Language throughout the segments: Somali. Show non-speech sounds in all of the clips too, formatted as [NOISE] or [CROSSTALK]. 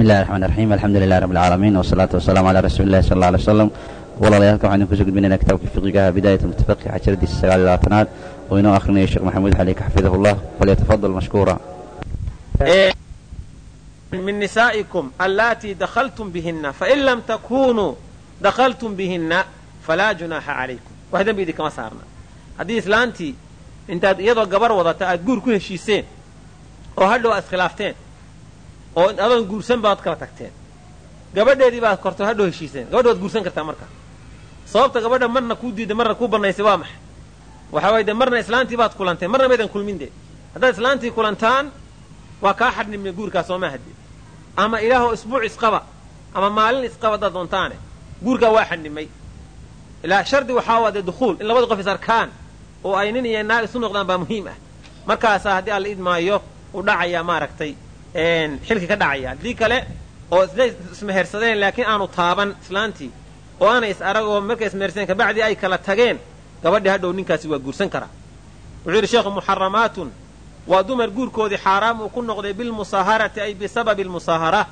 bismi illahi raxmaan raxiim alxamdu lilahi rabbi alcaalamiin wasalaatu wasalaamu calaa rasuuli illahi sal alla alay wasalam walaalayaal halkan waxaan idin ku soo gudbinaynaa kitaabka fiqigaha bidaayat almutafaqi xajaradiisa sagaal iyo labaatanaad oo inoo akhrinayo sheekh maxamuud xaliika xafidahu llah falyatafadal mashkuura min nisaa'ikum allaatii dakhaltum bihinna fain lam takunuu dakhaltum bihinna falaa junaaxa calaykum wax dembi idinkama saarna. Haddii islaantii intaad iyadoo gabar wadata aad guur ku heshiiseen oo hadhow aad iskhilaafteen oo adoon guursan baad kala tagteen. Gabadheedii baad korto hadhow heshiiseen gabadha waad guursan kartaa marka. Sababta gabadha marna kuu diidda marna kuu bannaysay waa maxay? Waxaa waay de marna islaantii baad kulanteen marna maydan kulmin dee. Haddaad islaantii kulantaan waa kaa xadhnimne guurkaa sooma hadde ama ilaahoo isbuuc isqaba ama maalin isqaba haddaad doontaane guurkaa waa xadhnimay ilaa shardi waxaa waa dee dukhuul in labada qof is arkaan oo ay nin iyo naag isu noqdaan baa muhiim ah. Markaasaa haddii alla idmaayo u dhacayaa maaragtay xilki ka dhacaya. Haddii kale oo isla ismehersadeen laakiin aanu taaban islaantii oo aanay is arag oo markay ismehersadeen kabacdii ay kala tageen gabadhii hadhow ninkaasi waa guursan karaa. Wuxuu yidhi sheekhu muxaramaatun waa dumar guurkoodii xaaraam uu ku noqday bilmusaaharati ay bisababi almusaahara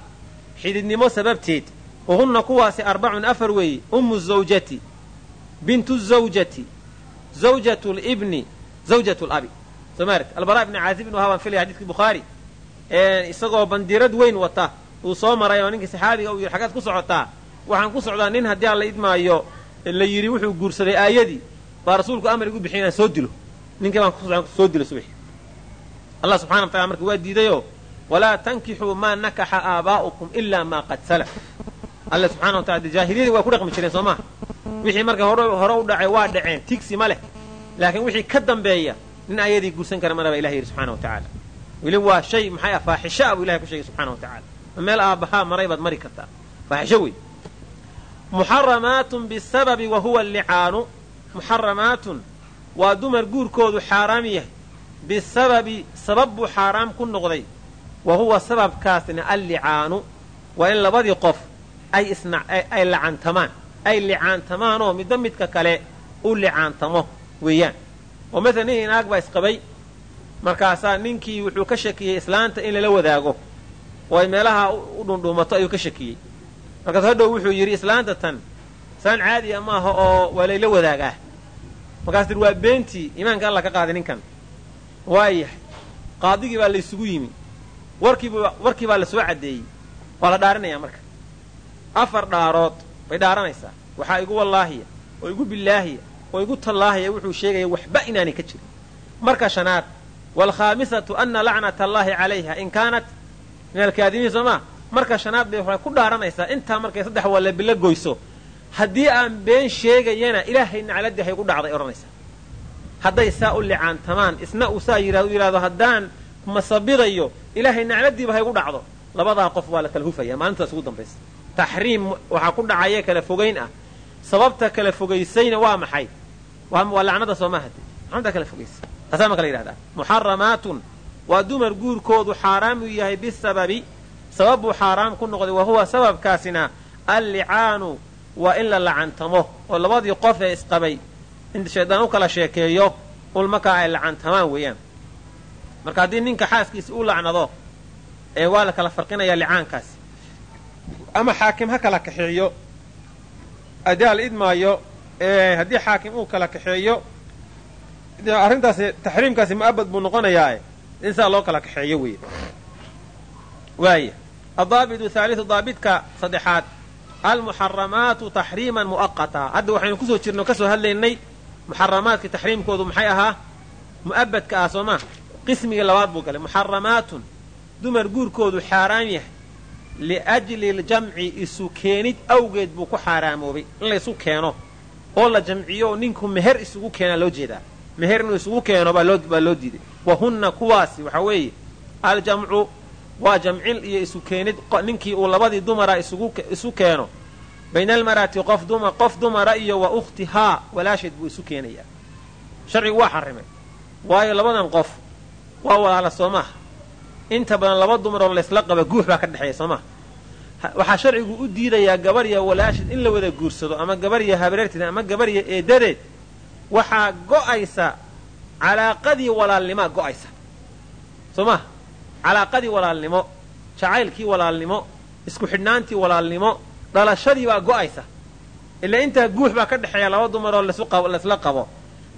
xididnimo sababteed wahunna kuwaasi arbacun afar weeye ummu zawjati bintu zawjati zawjatu libni zawjatu labi soo maarag albara ibni caazib inu filaya xadidkii bukhaari isagoo bandirad weyn wata. Uu soo maray oo ninkii saxaabiga uu yidhi xaggaad ku socotaa. Waxaan ku socdaa nin haddii aan la idmaayo. La yidhi wuxuu guursaday aayadii. Baa rasuulku amar igu bixiy inaan soo dilo. Ninkii baan soo dilo subaxi allah subxana wa tacala marka waa diidayoo walaa tankixuu maa nakaxa aabaa'ukum ilaa maa qad salaf. Alle subxana wa tacala jaahiliyadii waa ku dhaqmi jireen soo maha wixii marka hore u dhacay waa dhaceen tigsi ma leh. Laakiin wixii ka dambeeya nin ayadii guursan kara maraba ilahi yidhi subxana wa tacaala weli waa shay maxay ah faaxisha buu ilahay ku sheegay subxana wa tacala ma meel aabbahaa maray baad mari kartaa. Faaxisho wey muxaramaatun bisababi wa huwa allicaanu. Muxaramaatun waa dumar guurkoodu xaaraam yahay. Bisababi sabab buu xaaraam ku noqday. Wa huwa sababkaasna allicaanu. Waa in labadii qof ay ay lacantamaan. Ay licaantamaanoo midba midka kale u licaantamo weeyaan. Oo maala nin inaag baa isqabay markaasaa ninkii wuxuu ka shakiyey islaanta in lala wadaago. Oo ay meelaha u dhundhuumato ayuu ka shakiyey. Markaas hadhow wuxuu yidhi islaanta tan islaan caadiya maaha oo waa layla wadaagaa. Markaas tir waa beentii iimaanka alla ka qaaday ninkan. Waayahay qaadigii baa laysugu yimi. Warkiiba warkii baa la soo caddeeyey. Waa la dhaarinayaa marka. Afar dhaarood bay dhaaranaysaa. Waxaa igu wallaahiya oo igu bilaahiya oo igu tallaahaya wuxuu sheegaya waxba inaanay ka jirin. Marka shanaad waalkhaamisatu ana lacnata allaahi calayha in kaanat min alkaadimiin soo maa marka shanaad bay waxay ku dhaaranaysaa intaa markay saddex walla bilo goyso haddii aan been sheegayana ilaahay nacladii hay gu dhacday odhanaysaa hadday saa u licaantamaan isna uu saa yidhahdo yidhahdo haddaan masabidayo ilaahay nacladiiba haygu dhacdo labadaa qof waa la kala hufaya maalintaas ugu dambaysa taxriim waxaa ku dhacaya kala fogayn ah sababta kala fogaysayna waa maxay waa lacnada soomahade lacnada kala fogaysa taasaa ma kala yidhahdaa. Muxaramaatun. Waa dumar guurkoodu xaaraam uu yahay bisababi. Sabab buu xaaraam ku noqday wa huwa sababkaasina allicaanu. Waa in la lacantamo oo labadii qof ee isqabay. In shaydaan u kala sheekeeyo ulmakaa ay lacantamaan weeyaan. Marka haddii ninka xaaskiisi u lacnado ee waa la kala farqinayaa licaankaasi. Ama xaakim ha kala kaxeeyo. Ala idmaayo haddii xaakim uu kala kaxeeyo arrintaasi taxriimkaasi mu'abad buu noqonayaae in saa loo kala kaxeeyo weeye waaya adaabitu haaliu daabidka saddexaad. Almuxaramaatu taxriiman mu'aqata hadda waxaynu ku soo jirno ka soo hadlaynay muxaramaadka taxriimkoodu maxay ahaa? Mu'abadka ah soo maa qismigii labaad buu galay. Muxaramaatun dumar guurkoodu xaaraam yahay. Liajli ljamci isu keenid awgeed buu ku xaaraamoobay. In laysu keeno oo la jamciyo oo ninku meher isugu keenaa loo jeedaa meher inuu isugu keeno baa loo diiday. Wa hunna kuwaasi waxaa weeye aljamcu waa jamcin iyo isu keenid ninkii uu labadii dumara isu keeno. Bayna almar'ati qof duma qof dumara iyo wa ukhtihaa walaasheed buu isu keenayaa. Sharcigu waa xarimay. Waayo labadan qof waa walaala soo maaha inta badan laba dumaroo laysla qaba guux baa ka dhexeeya soo maha waxaa sharcigu u diidayaa gabarya walaasheed in la wada guursado ama gabarya habareerteed ama gabarya eedadeed waxaa go'aysa calaaqadii walaalnimaa go'aysa. Soo maha calaaqadii walaalnimo jacaylkii walaalnimo isku xidhnaantii walaalnimo dhalashadii baa go'aysa. Ilaa intaa guux baa ka dhexeeya laba dumaroo laysla qabo.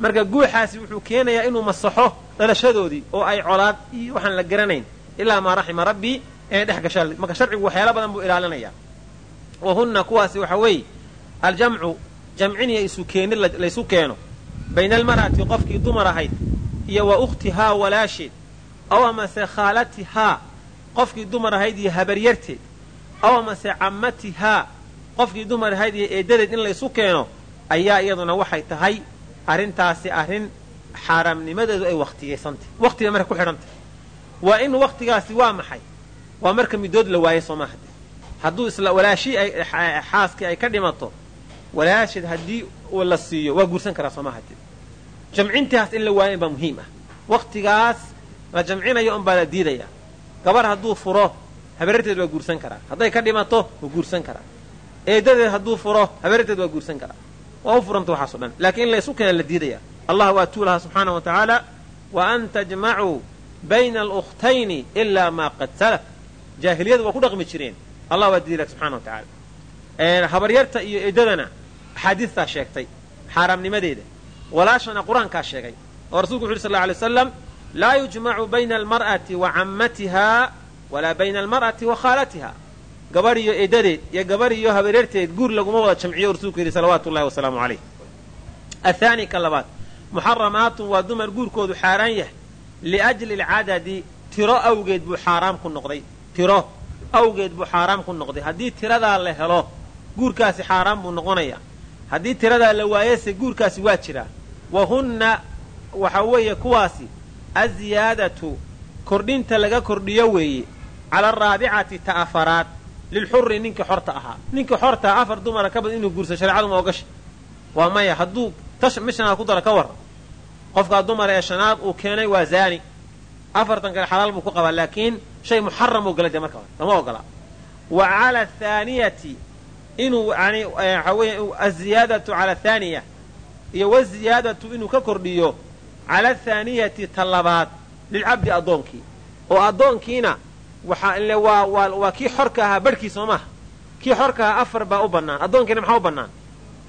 Marka guuxaasi wuxuu keenayaa inuu masaxo dhalashadoodii oo ay colaad iyo waxaan la garanayn. Ilaa maa raxima rabbii inay dhex gashaan marka sharcigu waxyaala badan buu ilaalinayaa. Wa hunna kuwaasi waxa weeye aljamcu jamciniya isu keenid laysu keeno bayna almar'ati qofkii dumar ahayd iyo wa ukhtihaa walaasheed aw amase khaalatihaa qofkii dumar ahayd iyo habaryarteed aw amase cammatihaa qofkii dumar ahayd iyo eeddadeed in laysu keeno ayaa iyaduna waxay tahay arrintaasi arrin xaaraamnimadeedu ay wakhtigaysantah wakhtiga marka ku xidhantah waa in wakhtigaasi waa maxay waa marka midood la waayo soo maaha hadduu isla walaashii xaaskii ay ka dhimato walaasheed haddii la siiyo waa guursan karaa soo maaha jamcintaas in la waayan baa muhiim ah. Wakhtigaas la jamcinayo unbaa la diidaya. Gabar hadduu furo habaryarteed waa guursan karaa. Hadday ka dhimato waa guursan karaa. Eedadeed hadduu furo habaryarteed waa guursan karaa. Waa u furanta waxaaso dhan. Laakiin in laysu keena la diidaya. Allah waa tuu lahaa subxaana wa tacaala wa an tajmacuu bayna alukhtayni ilaa maa qad salaf. Jaahiliyadu waa ku dhaqmi jireen. Allah waa diiday subxana wa tacaala. Habaryarta iyo eedadana axaadiistaa sheegtay xaaraamnimadeeda. Walaashana qur'aankaa sheegay oo rasulku wuxu uhi sal lla alay waslam laa yujmacu bayna almar'ati wa cammatiha walaa bayna almar'ati wa khaalatiha. Gabar iyo eedadeed iyo gabar iyo habaryarteed guur laguma wada jamciyo rasuulku yidhi salawaatu llahi wasalaamu calayh. Athaani ka labaad muxaramaatun waa dumar guurkoodu xaaraan yahay. Liajli alcadadi tiro awgeed buu xaaraam ku noqday. Tiro awgeed buu xaaraam ku noqday. Haddii tiradaa la helo guurkaasi xaaraam buu noqonayaa haddii tiradaa la waayase guurkaasi waa jiraa wa hunna waxa weeye kuwaasi aziyaadatu kordhinta laga kordhiyo weeye cala araabicati ta afaraad lilxuri ninkii xorta ahaa. Ninkii xortaa afar dumara ka badan inuu guursa shareecadu ma ogasha waa maya hadduu mi shanaad ku dara ka warran qofkaa dumara ee shanaad uu keenay waa zaani. Afartan kale xalaal buu ku qabaa laakiin shay muxaram uu gala de marka lama ogola wa cala athaaniyati inuu yani waxa weeye aziyaadatu cala athaaniya iyo waziyaadatu inuu ka kordhiyo cala athaaniyati ta labaad lilcabdi addoonkii. Oo addoonkiina waxaa ile waa waa waa kii xorka ahaa barhkii soo maha. Kii xorka ahaa afar baa u bannaan. Addoonkiina maxaa u bannaan?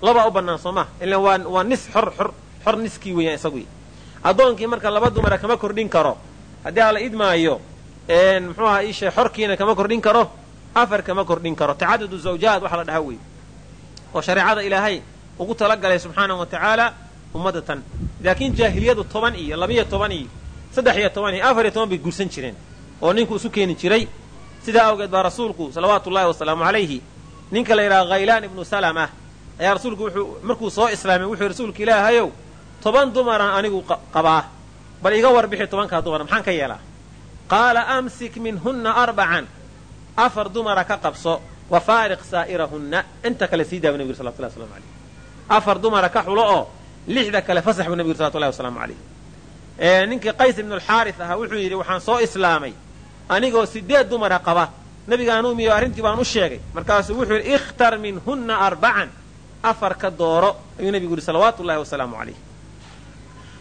Labaa u bannaan soo maha. Ilan waa waa nis xor xor xor niskii weeyaan isagu. Addoonkii marka laba dumara kama kordhin karo. Haddii ala idmaayo muxuu aha iishe xorkiina kama kordhin karo afar kama kordhin karo. Tacadudu zawjaad waxa la dhaha wey oo shareecada ilaahay ugu talagalay subxaanahu wa tacaala ummadda tan laakiin jaahiliyadu toban iyo labiyo toban iyo saddex iyo toban iyo afar iyo toban bay guursan jireen. Oo ninku isu keeni jiray. Sidaa awgeed baa rasuulku salawaatu ullahi wasalaamu calayhi ninka la yidhaha khaylaan ibnu salama ayaa rasuulku wuxuu markuu soo islaamay wuxuu rasuulka ilaahayow toban dumaran anigu qabaa bal iga warbixi tobankaa dumar maxaan ka yeelaa? Qaala amsik minhunna arbacan afar dumara ka qabso wa faariq saa'irahunna inta kale sii daa bu nabig salawatullahi waslamu alayh afar dumara ka xulo oo lixda kale fasax buu nabig salawatullahi wasalaamu calayh ninkii qays ibnu alxaaris ahaa wuxuu yidhi waxaan soo islaamay anigoo sideed dumara qaba. Nabigaan umiyo arrintii baan u sheegay. Markaasuu wuxuu yidhi ikhtar minhunna arbacan afar ka dooro ayuu nebigu yidhi salawaatu ullahi wasalaamu calayh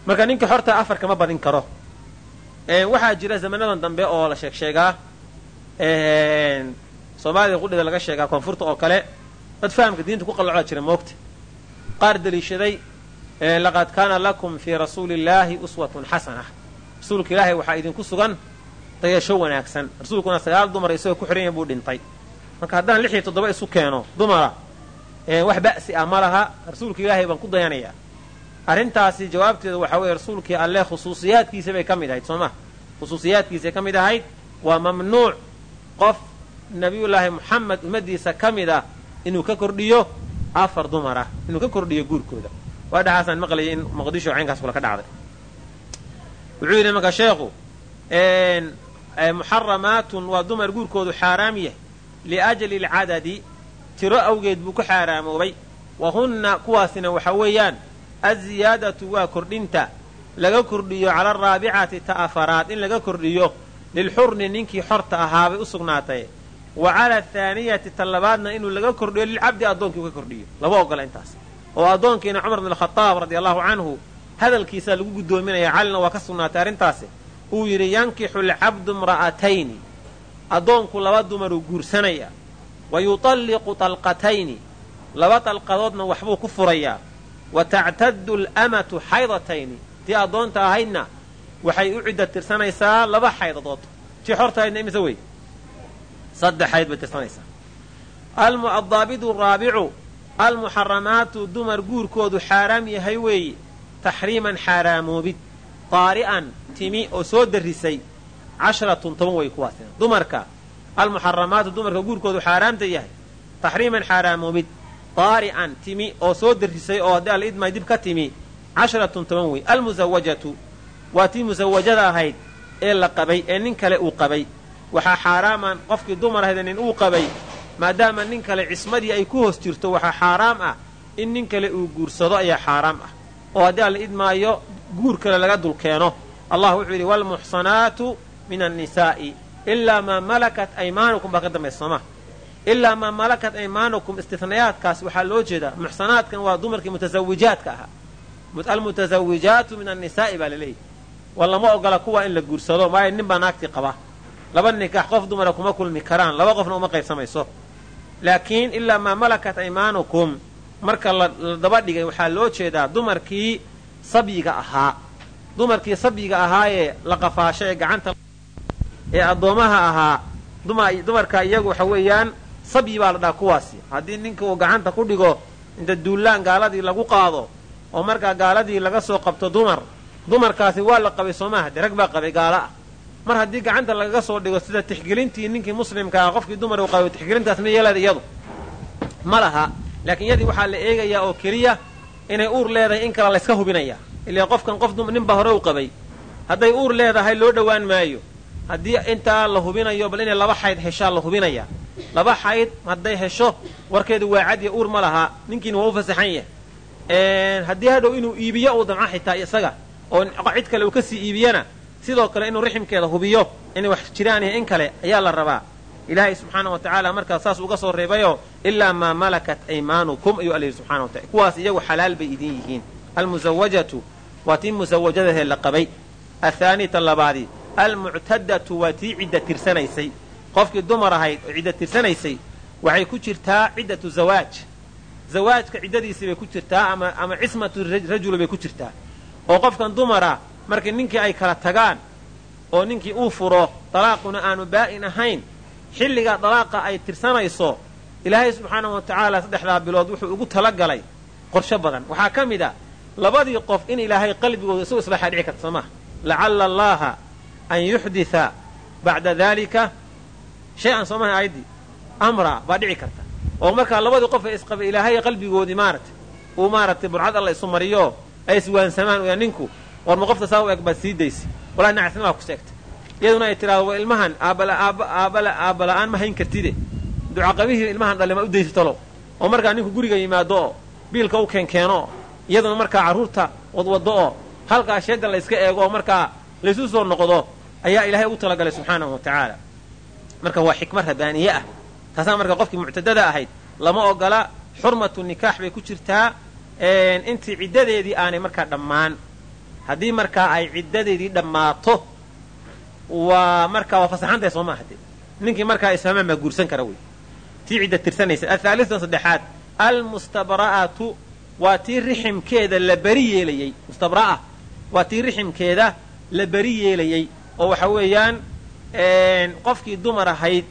marka ninka xorta afar kama badin karo. Waxaa jira zamanadan dambe oo la sheeg soomaalida qudhida laga sheegaa koonfurta oo kale dad fahamka diinta ku qallocda jira moogta qaar daliishaday laqad kaana lakum fii rasuuli illaahi uswatun xasana rasuulka ilaahay waxaa idinku sugan dayasho wanaagsan. Rasuulkuna sagaal dumar isagoo ku xihan yahay buu dhintay. Marka haddaan lix iyo toddoba isu keeno dumara wax ba'si ah ma laha rasuulka ilaahay baan ku dayanayaa. Arrintaasi jawaabteeda waxaa weeye rasuulkii alleh khusuusiyaadkiisa bay ka mid ahayd soo ma? Khusuusiyaadkiisay ka mid ahayd waa mamnuuc qof nabiyullaahi moxamed ummaddiisa ka mid ah inuu ka kordhiyo afar dumar ah inuu ka kordhiyo guurkooda. Waa dhaxaasaan maqlayay in muqdisho caynkaas kula ka dhacday. Wuxuu yidhi marka sheekhu muxaramaatun waa dumar guurkoodu xaaraam yahay. Liajli alcadadi tiro awgeed buu ku xaaraamoobay. Wa hunna kuwaasina waxa weeyaan aziyaadatu waa kordhinta. Laga kordhiyo cala araabicati ta afaraad in laga kordhiyo lilxurni ninkii xorta ahaabay u sugnaatay wa cala athaaniyati ta labaadna inuu laga kordhiyo lilcabdi addoonkii u ka kordhiyo lama ogola intaas oo addoonkiina cumar bn alkhadaab radia allahu canhu hadalkiisaa lagu guddoominaya calina waa ka sugnaatay arrintaasi uu yidhi yankixu alcabdu imra'atayni addoonku laba dumaruu guursanaya wa yutalliqu talqatayni laba dalqadoodna waxbuu ku furayaa wa tactaddu alamatu xaydatayni tii addoonta ahaydna waxay u cidda tirsanaysaa laba xaydadood. Tii xortahaydna imise wey? Saddex xayd bay tirsanaysaa. Addaabidu raabicu almuxaramaatu dumar guurkoodu xaaraam yahay weeye taxriiman xaaraamoobid. Daari'an timi oo soo darrisay casharatun toban way kuwaasina. Dumarka almuxaramaatu dumarka guurkoodu xaaraamta yahay taxriiman xaaraamoobid. Daari'an timi oo soo darrisay oo haddii alidmay dib ka timi casharatun toban wey. Almusawajatu waa tii musawajada ahayd ee la qabay ee nin kale uu qabay. Waxaa xaaraaman qofkii dumar ahayd nin uu qabay maadaama nin kale cismadii ay ku hoos jirto waxaa xaaraam ah in nin kale uu guursado ayaa xaaraam ah. Oo haddii aan la idmaayo guur kale laga dul keeno. Allah wuxuu yidhi waalmuxsanaatu min annisaa'i ilaa maa malakat aymaanukum baa ka dambaysa sooma ilaa maa malakat aymaanukum istinayaadkaas waxaa loo jeedaa. Muxsanaadkan waa dumarkii mutasawijaadka ahaa. Almutasawijaatu min annisaa'i baa laleeyahy waa lama ogola kuwa in la guursado maayo nin baa naagtii qaba. Laba nikaax qof dumara kuma kulmi karaan laba qofna uma qaybsamayso. Laakiin ilaa maa malakat aymaanukum marka la daba dhigay waxaa loo jeedaa dumarkii sabyiga ahaa. Dumarkii sabyiga ahaayee la qafaasho ee gacanta ee addoomaha ahaa. Dumarka iyagu waxa weeyaan sabyi baa la dhaha kuwaasi. Haddii ninka uu gacanta ku dhigo inta duullaan gaaladii lagu qaado oo markaa gaaladii laga soo qabto dumar dumarkaasi waa la qabay soomaaha de rag baa qabay gaalo ah mar haddii gacanta lagaga soo dhigo sida tixgelintii ninkii muslimka ah qofkii dumar uu qabay tixgelintaas ma yeelada iyadu. Ma laha laakiin yadii waxaa la eegayaa oo keliya inay uur leedahay in kale layska hubinaya. Ilaa qofkan qof ninba hore u qabay. Hadday uur leedahay loo dhowaan maayo. Haddii intaa la hubinayo bal inay laba xayd heshaa la hubinaya. Laba xayd hadday hesho warkeedu waa cadiya uur ma laha. Ninkiina waa u fasaxan yahay. Haddii hadhow inuu iibiyo uu damco xitaa isaga oo cid kale uu ka sii iibiyana sidoo kale inuu riximkeeda hubiyo inay wax jiraan in kale ayaa la rabaa. Ilaahay subxaana wa tacaala markaas saas uga soo reebayoo ilaa maa malakat aymaanukum ayuu alla yidhi subxana wa tacala kuwaas iyagu xalaal bay idin yihiin. Almusawajatu waa tii musawajadahee la qabay. Athaanita labaadi almuctadatu waa tii cidda tirsanaysay. Qofkii dumar ahayd oo cidda tirsanaysay waxay ku jirtaa ciddatu zawaaj. Zawaajka ciddadiisii bay ku jirtaa ama cismatu rajuli bay ku jirtaa oo qofkan dumara markii ninkii ay kala tagaan oo ninkii uu furo dalaaquna aanu baa'in ahayn xilligaa dalaaqa ay tirsanayso ilaahay subxaanahu wa tacaala saddexdaa bilood wuxuu ugu talagalay qorsho badan. Waxaa ka mid a labadii qof in ilaahay qalbigooda isagu islaaxaa dhici karta soo maha lacalla allaaha an yuxditha bacda daalika shay-an soo maha aayaddii amra baa dhici karta. Oo markaa labadii qof ee isqabay ilaahay qalbigoodii maaragtay uu maaragtay burcad alla isu mariyo ay iswaansamaan ninku warma qofta saa u eg baad sii daysa walaa nacasnimaa ku sheegtay. Iyaduna ay tidhahdo wa ilmahan aabbala aabbala-aan ma hayn kartide. Ducaqabihii ilmahan dhale ma u daysatalo oo markaa ninku guriga yimaado oo biilka u keenkeeno oo iyaduna markaa carruurta wadwaddo oo halkaa sheegga la yska eego oo markaa laysu soo noqdo ayaa ilaahay ugu talagalay subxaanahu wa tacaala. Marka waa xikma rabaaniye ah. Taasaa marka qofkii muctadada ahayd lama ogola. Xurmatu nikaax bay ku jirtaa intii ciddadeedii aanay markaa dhammaan. Haddii markaa ay ciddadeedii dhammaato waa markaa waa fasaxantahay soo maaha ninkii markaa isfahmaan baa guursan kara wey. Tii cidda tirsanaysa. Athaalitan saddexaad almustabra'atu waa tii riximkeeda la beri yeelayey. Mustabra'a waa tii riximkeeda la beri yeelayey. Oo waxa weeyaan qofkii dumar ahayd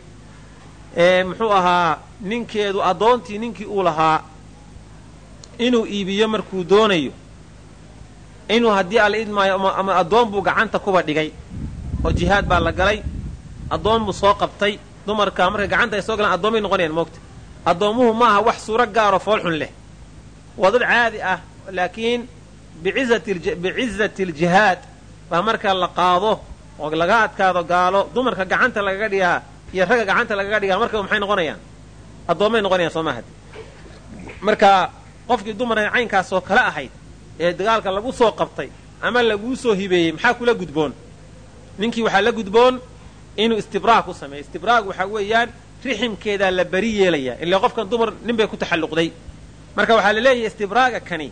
muxuu ahaa ninkeedu addoontii ninkii uu lahaa inuu iibiyo markuu doonayo inuu haddii alla idmaayo ama addoon buu gacanta kuba dhigay oo jihaad baa la galay addoon buu soo qabtay dumarka markay gacanta ay soo galaan addoommay noqonayaan moogta addoommuhu ma aha wax suuro gaaroo foolxun leh. Waa dad caadi ah laakiin bicizati aljihaad baa marka la qaado oo laga adkaado gaalo dumarka gacanta lagaga dhigaa iyo ragga gacanta lagaga dhigaa markaba maxay noqonayaan? Addoommay noqonayaan soo maaha marka qofkii dumaree caynkaasoo kale ahayd ee dagaalka lagu soo qabtay ama laguu soo hibeeyey maxaa kula gudboon? Ninkii waxaa la gudboon inuu istibraag ku sameeyo istibraag waxaa weeyaan riximkeedaa la beri yeelayaa ilaa qofkan dumar nin bay ku taxalluqday. Marka waxaa la leeyahay istibraaga kani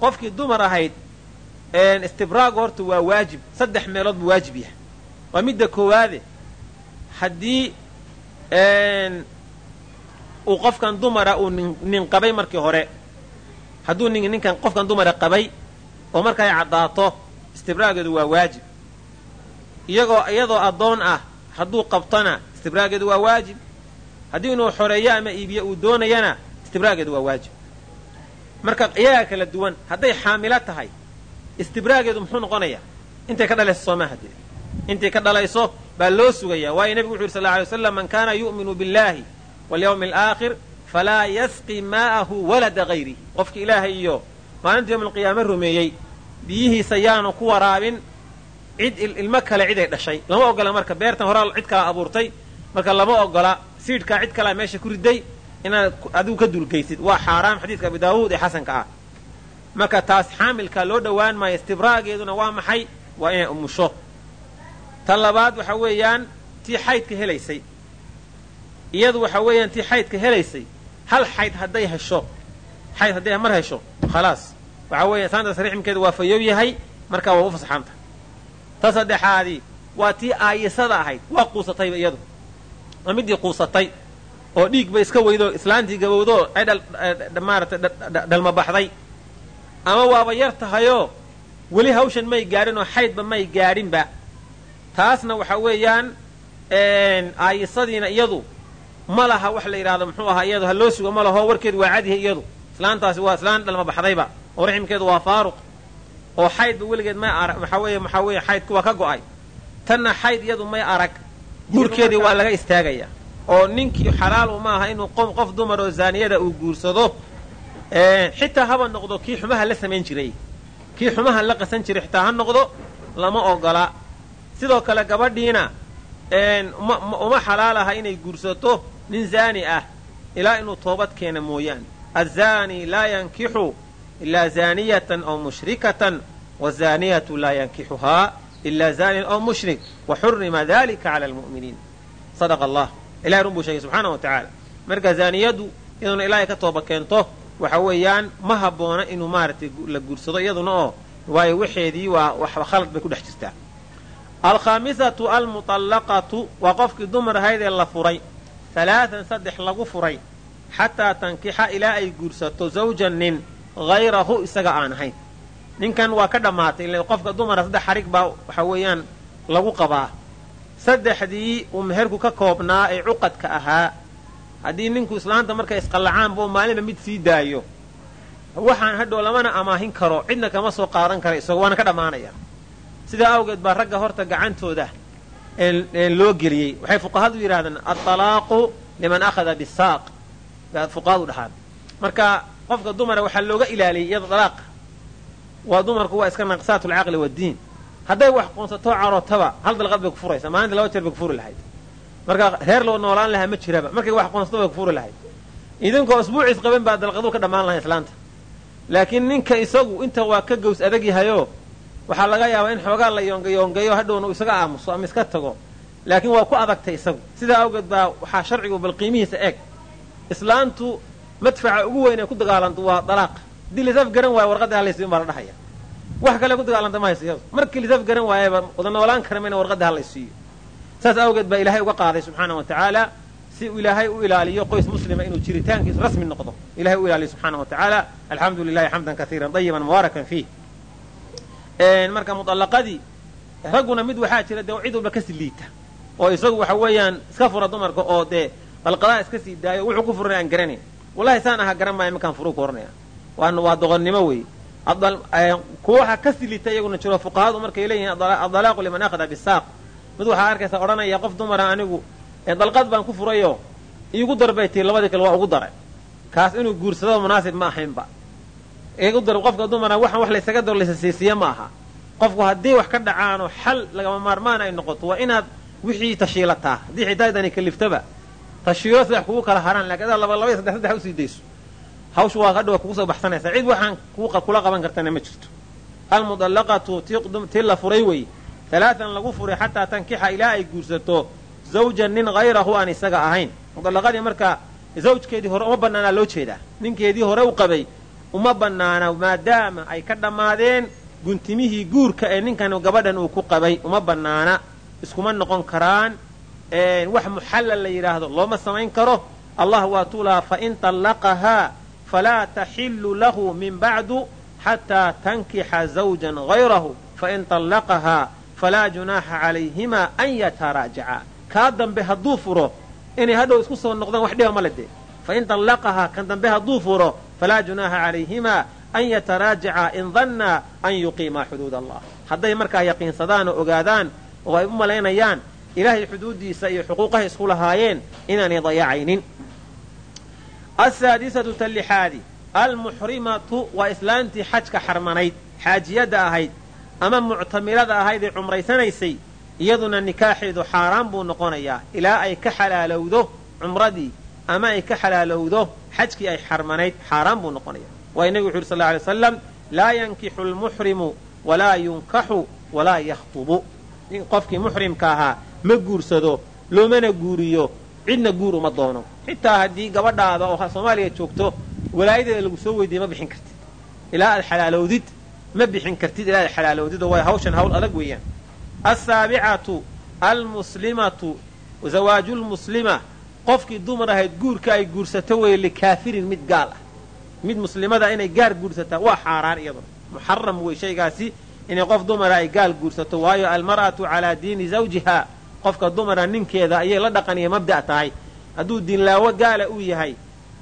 qofkii dumar ahayd istibraagu horta waa waajib. Saddex meelood buu waajib yahay. Waa midda koowaade haddii uu qofkan dumara uu nin qabay markii hore hadduu nin ninkan qofkan dumara qabay oo markay caddaato istibraageedu waa waajib. Iyagoo iyadoo addoon ah hadduu qabtona istibraageedu waa waajib. Haddii inuu xoreeyo ama iibiyo uu doonayana istibraageedu waa waajib. Marka iyagaa kala duwan hadday xaamilo tahay istibraageedu muxuu noqonayaa? Intay ka dhalayso soomaaha dee intay ka dhalayso baa loo sugayaa. Waayo nebigu wuxu yuri sal ly slam man kaana yu'minu billahi walyawmi alaakhir falaa yasqi maa'ahu walada hayrihi qofki ilaahay iyo maalinta yowm alqiyaame rumeeyey biyihiisa yaanu ku waraabin cid ilmo kale ciday dhashay lama ogola marka beertan horaa cid kala abuurtay marka lama ogola siidhkaa cid kalea meesha ku riday inaad adigu ka dulgaysid waa xaaraam xadiiska abi daawuud ee xasanka ah marka taas xaamilkaa loo dhowaan maayo istibraageeduna waa maxay waa inay umusho ta labaad waxa weeyaan tii xaydka helaysay iyadu waxa weeyaan tii xaydka helaysay hal xayd hadday hesho xayd hadday mar hesho khalaas. Waxa weeya saantaas rixmkeeda waa fayow yahay markaa waa u fasaxaanta. Ta saddexaadii waa tii aayisada ahayd waa quusatayba iyadu. Waa midii quusatay oo dhiig bay iska weydo islaantii gabowdoo ay maarata dhalma ama waaba yar tahayoo weli hawshan may gaadhin oo xaydba may gaadhinba taasna waxa weeyaan aayisadiina iyadu ma laha wax la yidhahdo muxuu ahaa iyadu ha loo sugo ma laho warkeedu waa cadihay iyadu. Islaantaasi waa islaan dhalma baxdayba oo raximkeedu waa faaruq oo xaydba weligeed may arag waxaa weeye waxaa weeye xaydku waa ka go'ay. Tanna xayd iyadu may arag guurkeedii waa laga istaagayaa oo ninkii xalaal uma aha inuu qof dumar oo zaaniyada uu guursado xitaa haba noqdo kii xumaha la samayn jiray. Kii xumaha la qasan jiray xitaa ha noqdo lama ogola. Sidoo kale gabadhiina uma xalaal aha inay guursato nin zaani ah ilaa inuu toobad keena mooyaane azaani laa yankixu ilaa zaaniyatan aw mushrikatan wazaaniyatu laa yankixuhaa ilaa zaanin aw mushrik waxurima dalika cala almu'miniin. Sadaqa allah ilahay run buu sheegay subxaana wa tacaala. Marka zaaniyadu iyaduna ilaahay ka tooba keento waxa weeyaan ma habboona inuu maaragtay la guursado iyaduna oo waayo waxeedii waa waxba khalad bay ku dhex jirtaa. Alkhaamisatu almuطallaqatu waa qofkii dumar ahaydee la furay halaatan saddex lagu furay xataa tankixa ilaa ay guursato zawjan nin hayrahu isaga aan ahayn ninkan waa ka dhammaatay ila qofka dumara saddex xarig baa waxa weeyaan lagu qabaa saddexdii uu meherku ka koobnaa ee cuqadka ahaa haddii ninku islaanta markay isqallacaanba oo maalinba mid sii daayo waxaan hadhow lamana amaahin karo cidna kama soo qaadan kara isagoo waana ka dhammaanaya sidaa awgeed baa ragga horta gacantooda loo geliyey. Waxay fuqahadu yidhahdeen aalaaqu liman akhada bisaaq. Baa fuqahadu dhahaan. Marka qofka dumara waxaa looga ilaaliyay iyada dalaaqa waa dumarku waa iska naqsaat lcaqli waddiin hadday wax qoonsatoo carootaba hal dalqad bay ku furaysaa. Maalinta laba jeer bay ku furi lahayd. Marka reer loo noolaan lahaa ma jiraba. Markay wax qoonsato bay ku furi lahayd. Idinkoo isbuuciis qaban baa dalqaduu ka dhammaan lahay islaanta. Laakiin ninka isagu inta waa ka gows adag yahayoo waxaa laga yaabaa in xoogaa la yoongayoongeeyo hadhowna isaga aamuso ama iska tago. Laakiin waa ku adagtay isagu. Sidaa awgeed baa waxaa sharcigu bal qiimihiisa eeg. Islaantu madfaca ugu weyn ee ku dagaalanto waa dalaaqa haddii lisaf garan waayo warqadda halaysiin baa la dhahaya. Wax kale ku dagaalanta ma haysa markii lisaf garan waayaba wada noolaan karama ina warqadda halaysiiyo saas awgeed baa ilaahay uga qaaday subxaana wa tacaala si uu ilaahay u ilaaliyo qoys muslima inuu jiritaankiisu rasmi noqdo. Ilahay u ilaaliyo subxaana wa tacaala. Alxamdu lilahi xamdan kaiiran dayiban mubaarakan fiih marka muطallaqadii ragguna mid waxaa jira dee cid walba ka sii liita. Oo isagu waxa weeyaan iska fura dumarka oo dee dalqadaha iska sii daayo wuxuu ku furanay aan garanayn wallahi saan aha garan maayo markaan furuu ku oranaya waa doqonnimo wey kuwa waxaa ka sii liita iyaguna jiro fuqahadu markay leeyihiin adalaaqu liman akhada bisaaq. Mid waxaa arkaysa odhanaya qof dumara anigu dalqad baan ku furayoo iigu darbay labadii kale waa ugu daray. Kaas inuu guursado munaasib ma ahaynba qofka dumara waxaan wax laysaga daro laysasiisiye ma aha qofku haddii wax ka dhacaanoo xal lagama maarmaan ay noqoto waa inaad wixii tashiilataa. Haddii xitaadani kaliftaba tashiilo saddex kugu kala haraan laakiin adaa laba labaya saddex saddex u sii dayso hawshu waa hadhowa kugu soo baxsanaysaa. Cid waxaan kula qaban kartana ma jirto. Almudallaqatu tii la furay wey. Talaatan lagu furay xataa tankixa ilaa ay guursato zawjan nin hayrahu aan isaga ahayn. Mudallaqadii marka zawjkeedii hore uma banaanaa loo jeedaa. Ninkeedii hore u qabay uma bannaana maadaama ay ka dhammaadeen guntimihii guurka ee ninkan gabadhan uu ku qabay uma bannaana iskuma noqon karaan wax muxallal la yidhaahdo looma samayn karo. Allah waa tuulaha fain tallaqahaa falaa taxillu lahu min bacdu xataa tankixa zawjan hayrahu fain tallaqahaa falaa junaaxa calayhima an yataraajaca. Kaa dambe hadduu furo inay hadhow isku soo noqdaan wax dhiba ma le dee fain طallaqahaa kan dambe hadduu furo falaa junaaxa calayhima an yataraajaca in dannaa an yuqiimaa xuduud allah hadday markaa yaqiinsadaan oo ogaadaan oo ay u malaynayaan ilaahay xuduuddiisa iyo xuquuqahay isku lahaayeen inaanay dayacaynin asaadisatu tallixaadi almuxrimatu waa islaantii xajka xarmanayd xaajiyadda ahayd ama muctamirada ahayd ee cumraysanaysay iyaduna nikaaxeedu xaaraan buu noqonayaa ilaa ay ka xalaalowdo cumradii ama ay ka xalaalowdo xajkii ay xarmanayd xaaraan buu noqonaya waayo nebigu wuxu uhi sal ly slam laa yankixu lmuxrimu walaa yunkaxu walaa yakhtubu. Qofkii muxrimka ahaa ma guursado loomana guuriyo cidna guur uma doono. Xitaa haddii gabadhaada oo soomaaliya joogto walaayadeeda lagu soo weydiiye ma bixin kartid. Ilaa aad xalaalowdid ma bixin kartid ilaa aad xalaalowdid oo way hawshan hawl adag weeyaan. Asaabicatu almuslimatu zawaajulmuslima qofkii dumar ahayd guurka ay guursato weeye likaafirin mid gaal ah. Mid muslimada inay gaar guursataa waa xaaraan iyaduna muxaram wey shaygaasi inay qof dumara ay gaal guursato waayo almar'atu calaa diini zawjiha. Qofka dumara ninkeeda ayay la dhaqaniya mabda' tahay. Hadduu diinlaawo gaala uu yahay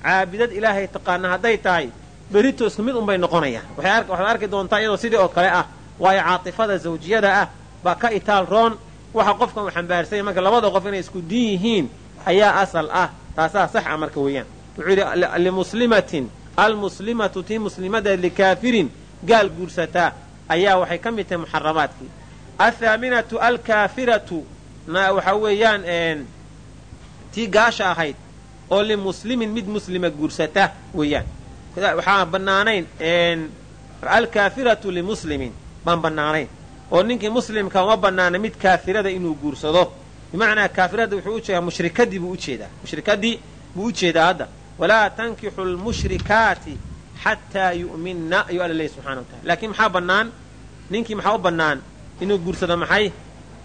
caabidad ilaahay taqaana hadday tahay berito isku mid unbay noqonayaan. Waxaad arki doontaa iyadoo sidii oo kale ah waayo caatifada zawjiyada ah baa ka itaal roon. Waxa qofkan uu xambaarsanya marka labada qof inay isku diin yihiin ayaa asal ah taasaa sax a marka weeyaan. Wuxuu yidhi limuslimatin almuslimatu tii muslimadeed likaafirin gaal guursataa ayaa waxay ka mid tahay muxaramaadkii. Athaaminatu alkaafiratu waxa weeyaan tii gaasha ahayd oo limuslimin mid muslima guursata weeyaan. Waxaan bannaanayn alkaafiratu limuslimin baan bannaanayn. Oo ninkii muslimka uma bannaana mid kaafirada inuu guursado bimacnaa kaafirada wuxuu u jeedaa mushrikadii buu u jeedaa mushrikadii buu u jeedaa hadda. Walaa tankixu lmushrikaati xataa yu'minna ayuu alla leeyay subxana wa tacala laakiin maxaa bannaan? Ninkii maxaa u bannaan? Inuu guursado maxay?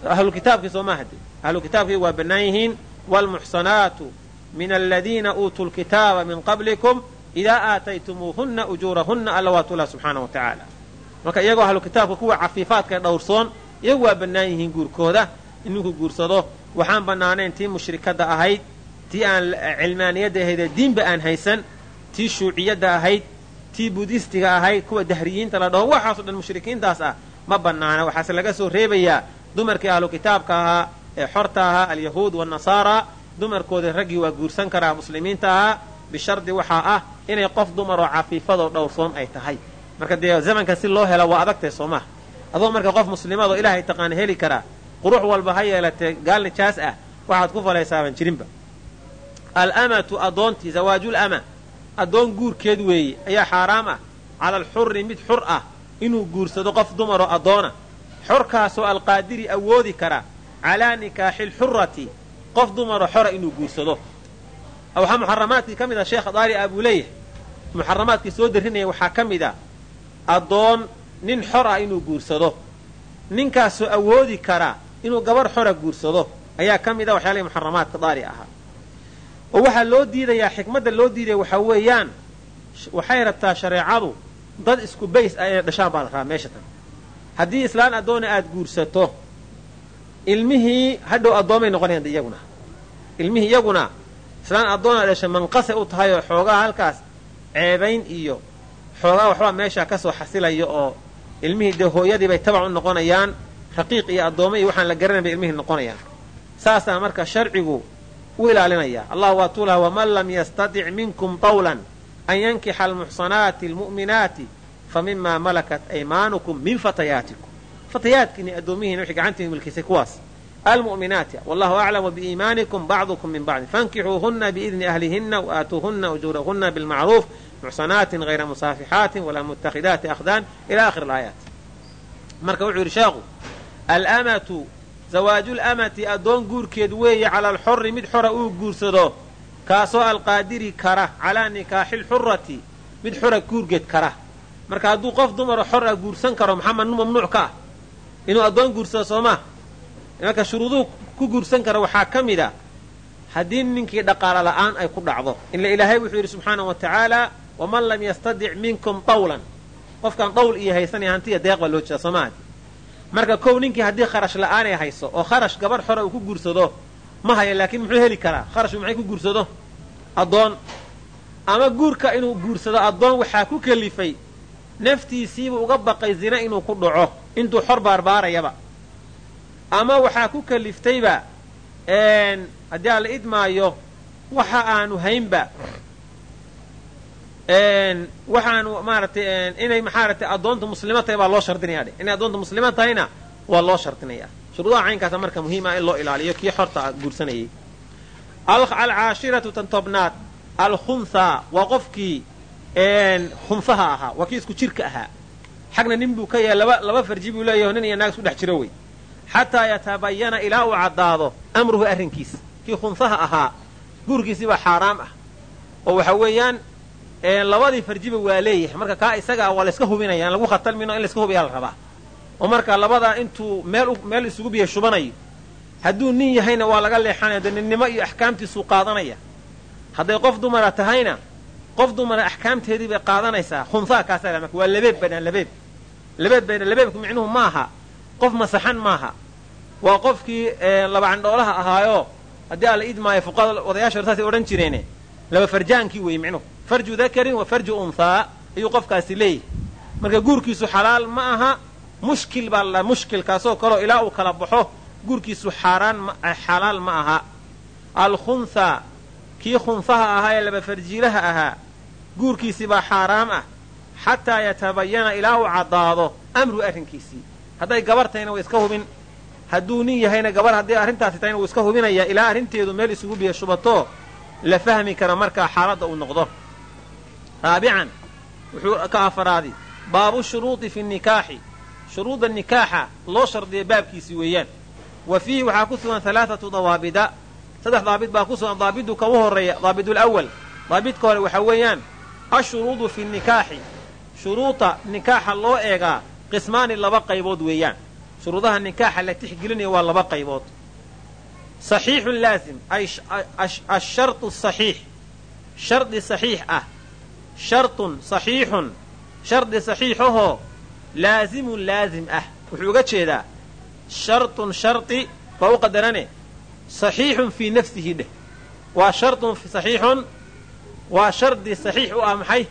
Ahlukitaabkii soo maaha de ahlukitaabkii waa bannaan yihiin. Waalmuxsanaatu min aladiina uutuu lkitaaba min qablikum idaa aataytumuuhunna ujuurahunna alla subxaana wa tacaala marka iyagoo ahlu kitaabka kuwa cafiifaadka ee dhowrsoon iyagu waa bannaan yihiin guurkooda. In ninku guursado waxaan bannaanayn tii mushrikadda ahayd tii aan cilmaaniyadda ahaydee diinba aan haysan tii shuuciyadda ahayd tii budistiga ahayd kuwa dahriyiinta la dhaho waxaasoo dhan mushrikiintaas ah ma bannaana. Waxaase laga soo reebayaa dumarkii ahlu kitaabka ahaa ee xorta ahaa alyahuud waannasaara dumarkoodii raggii waa guursan karaa muslimiinta ahaa. Bishardi waxaa ah inay qof dumaroo cafiifadoo dhowrsoon ay tahay. Marka dee zamanka si loo hela waa adagtahay soo maha adoo marka qof muslimadoo ilaahay taqaana heli karaa qurux walba ha yeelatee gaal nijaas ah waxaad ku falaysaaban jirinba. Alamatu addoontii zawaajul ama addoon guurkeed weeye ayaa xaaraam ah. Cala alxurri mid xur ah inuu guursado qof dumaroo addoona xorkaasoo alqaadiri awoodi kara calaa nikaaxi lxurati qof dumaroo xora inuu guursado. Waxaa muxaramaadkii ka mid ah sheekh daari leeyahay muxaramaadkii soo darinaya waxaa ka mid a addoon nin xor ah inuu guursado. Ninkaasoo awoodi kara inuu gabarh xora guursado ayaa ka mid a waxyaalihii muxaramaadka daari ahaa. Oo waxaa loo diidayaa xikmadda loo diidaya waxaa weeyaan waxay rabtaa shareecadu dad isku bays ah inay dhashaan baa la rabaa meesha tan. Haddii islaan addoona aad guursato ilmihii hadhow addoomay noqonayan iyaguna. Ilmihii iyaguna islaan addoona dhasha manqasay u tahay oo xoogaa halkaas ceebayn iyo xoogaa waxbaa meeshaa ka soo xasilaya oo ilmihii dee hooyadiibay tabac u noqonayaan raqiiq iyo addooma iyo waxaan la garanayn bay ilmihii noqonayaan. Saasaa marka sharcigu u ilaalinaya. Allah waa tuulaha waman lam yastatic minkum tawlan an yankixa almuxsanaati almu'minaati fa malakat aymaanukum min fatayaatikum. Fatayaadkiini addoomihiina wixii gacantiina milkisay kuwaas. Almu'minaati wallahu aclamu biiimaanikum bacdukum min bacdin fankixuuhunna biidni ahlihinna waaatuuhunna ujuurahunna bilmacruuf muxsanaatin hayra musaafixaatin walaa mutakhidaati akhdaan. Ila akhir alaayaat marka wuxuu yidhi sheekhu alamatu zawaajul amati addoon guurkeed weeye cala alxorri mid xora uu guursado kaasoo alqaadiri kara calaa nikaaxi lxurati mid xora guurgeed kara. Marka hadduu qof dumaro xor a guursan karo nu mamnuuc ka ah. Inuu addoon guursado soo maa marka shuruuduhu ku guursan kara waxaa ka mid a haddii ninkii dhaqaalo la'aan ay ku dhacdo. Ila ilaahay wuxuu yidhi subxaana wa tacaala waman lam yastadic minkum tawlan qofkaan dawl iyo haysanaya hantiya deeq baa loo jeeda soomahadi marka kow ninkii haddii kharash la'aanay hayso oo kharash gabarh xore uu ku guursado ma haya laakiin muxuu heli karaa? Kharash maxay ku guursado? Addoon. Ama guurka inuu guursado addoon waxaa ku kelifay naftiisiibuu uga baqay zina inuu ku dhaco intuu xor baarbaarayaba. Ama waxaa ku keliftayba haddii aan la idmaayo waxa aanu haynba waxaanu maaratay inay maxaaratay addoonta muslima tahay baa loo shardinaya dhe inay addoonta muslima tahayna waa loo shardinaya shuruudaha caynkaasa marka muhiim ah in loo ilaaliyo kii xorta guursanayay. Alcaashiratu tan tobnaad alkhunhaa waa qofkii khunhaha ahaa waa kii isku jirka ahaa. Xagna nin buu ka yahay laba farji buu leeyaho nin iyo naag isku dhex jiro wey. Xataa yatabayana ilaa uu caddaado amruhu arrinkiisa kii khunhaha ahaa guurkiisii baa xaaraam ah. Oo waxa weeyaan labadii farjiba waa leeyahay marka kaa isagaa waa layska hubinaya aan lagu khatalmino in layska hubiyaa la rabaa oo marka labadaa intuu meel isugu biya shubanayo hadduu nin yahayna waa laga leexanaya dee ninnimo iyo axkaamtiisuu qaadanaya. Hadday qof dumara tahayna qof dumara axkaamteedii bay qaadanaysaa. Khunhaa kaasa marka waa labeeb banaan labeeb. Labeeb ban labeebku micnuhu maaha. Qof masaxan maaha. Waa qofkii labacandhoolaha ahaayo haddii aan la idmaayo fuqada odayaasha hore saasay odhan jireene. Laba farjaankii weeye micnuhu farju dakarin wa farju unthaa ayuu qofkaasi leeyahay marka guurkiisu xalaal ma aha mushkil baa la mushkilkaasoo kaleo ilaa uu kala baxo guurkiisu xaaraan xalaal ma aha. Alkhunhaa kii khunhaha ahaa ee laba farjiilaha ahaa guurkiisii baa xaaraam ah xataa yatabayana ilaa uu caddaado amru arrinkiisii. Hadday gabar tahayna way iska hubin. Hadduu nin yahayna gabar haddii arrintaasi tahayna wuu iska hubinaya ilaa arrinteedu meel isugu biyo shubato la fahmi kara markaa xaaladda uu noqdo raabican wuxuu ka afaraadi baabu shuruudi fi nikaaxi. Shuruudda nikaaxa loo shardiya baabkiisi weeyaan. Wa fiihi waxaa ku sugan halaathatu dawaabida. Saddex daabid baa ku sugan daabidu ka u horreeya daabidulawal daabidka hore waxaa weeyaan ashuruudu fi nikaaxi. Shuruuda nikaaxa loo eegaa qismaani laba qaybood weeyaan. Shuruudaha nikaaxa la tixgelinaya waa laba qaybood. Saxiixun laazim ay ashartu saxiix. Shardi saxiix ah shartun saxiixun. Shardi saxiixahoo laazimun laazim ah. Wuxuu uga jeedaa shartun shardi baa u qadarane saxiixun fii nafsihi dheh. Waa shartun saxiixun waa shardi saxiix u ah maxay?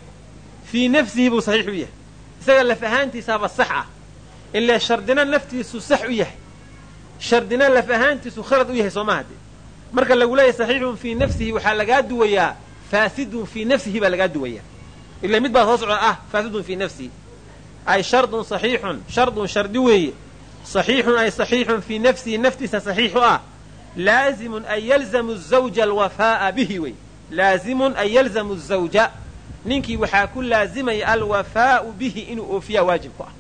Fii nafsihi buu saxiix u yahay. Isaga laf ahaantiisaaba sax ah. Ilaa shardina naftiisu sax u yahay. Shardina laf ahaantiisu khalad u yahay soo maha marka lagu leeyahay saxiixun fii nafsihi waxaa lagaa duwayaa faasidun fii nafsihi baa lagaa duwayaa ila mid baa soo socda ah faasidun fii nafsihi ay shardun saxiixun shardun shardi weeye saxiixun ay saxiixun fii nafsihi naftiisa saxiixu ah laazimun an yalzamu zawja alwafaa'a bihi wey laazimun an yalzamu zawja ninkii waxaa ku laazimaya alwafaa'u bihi inuu oofiyaa waajib ku ah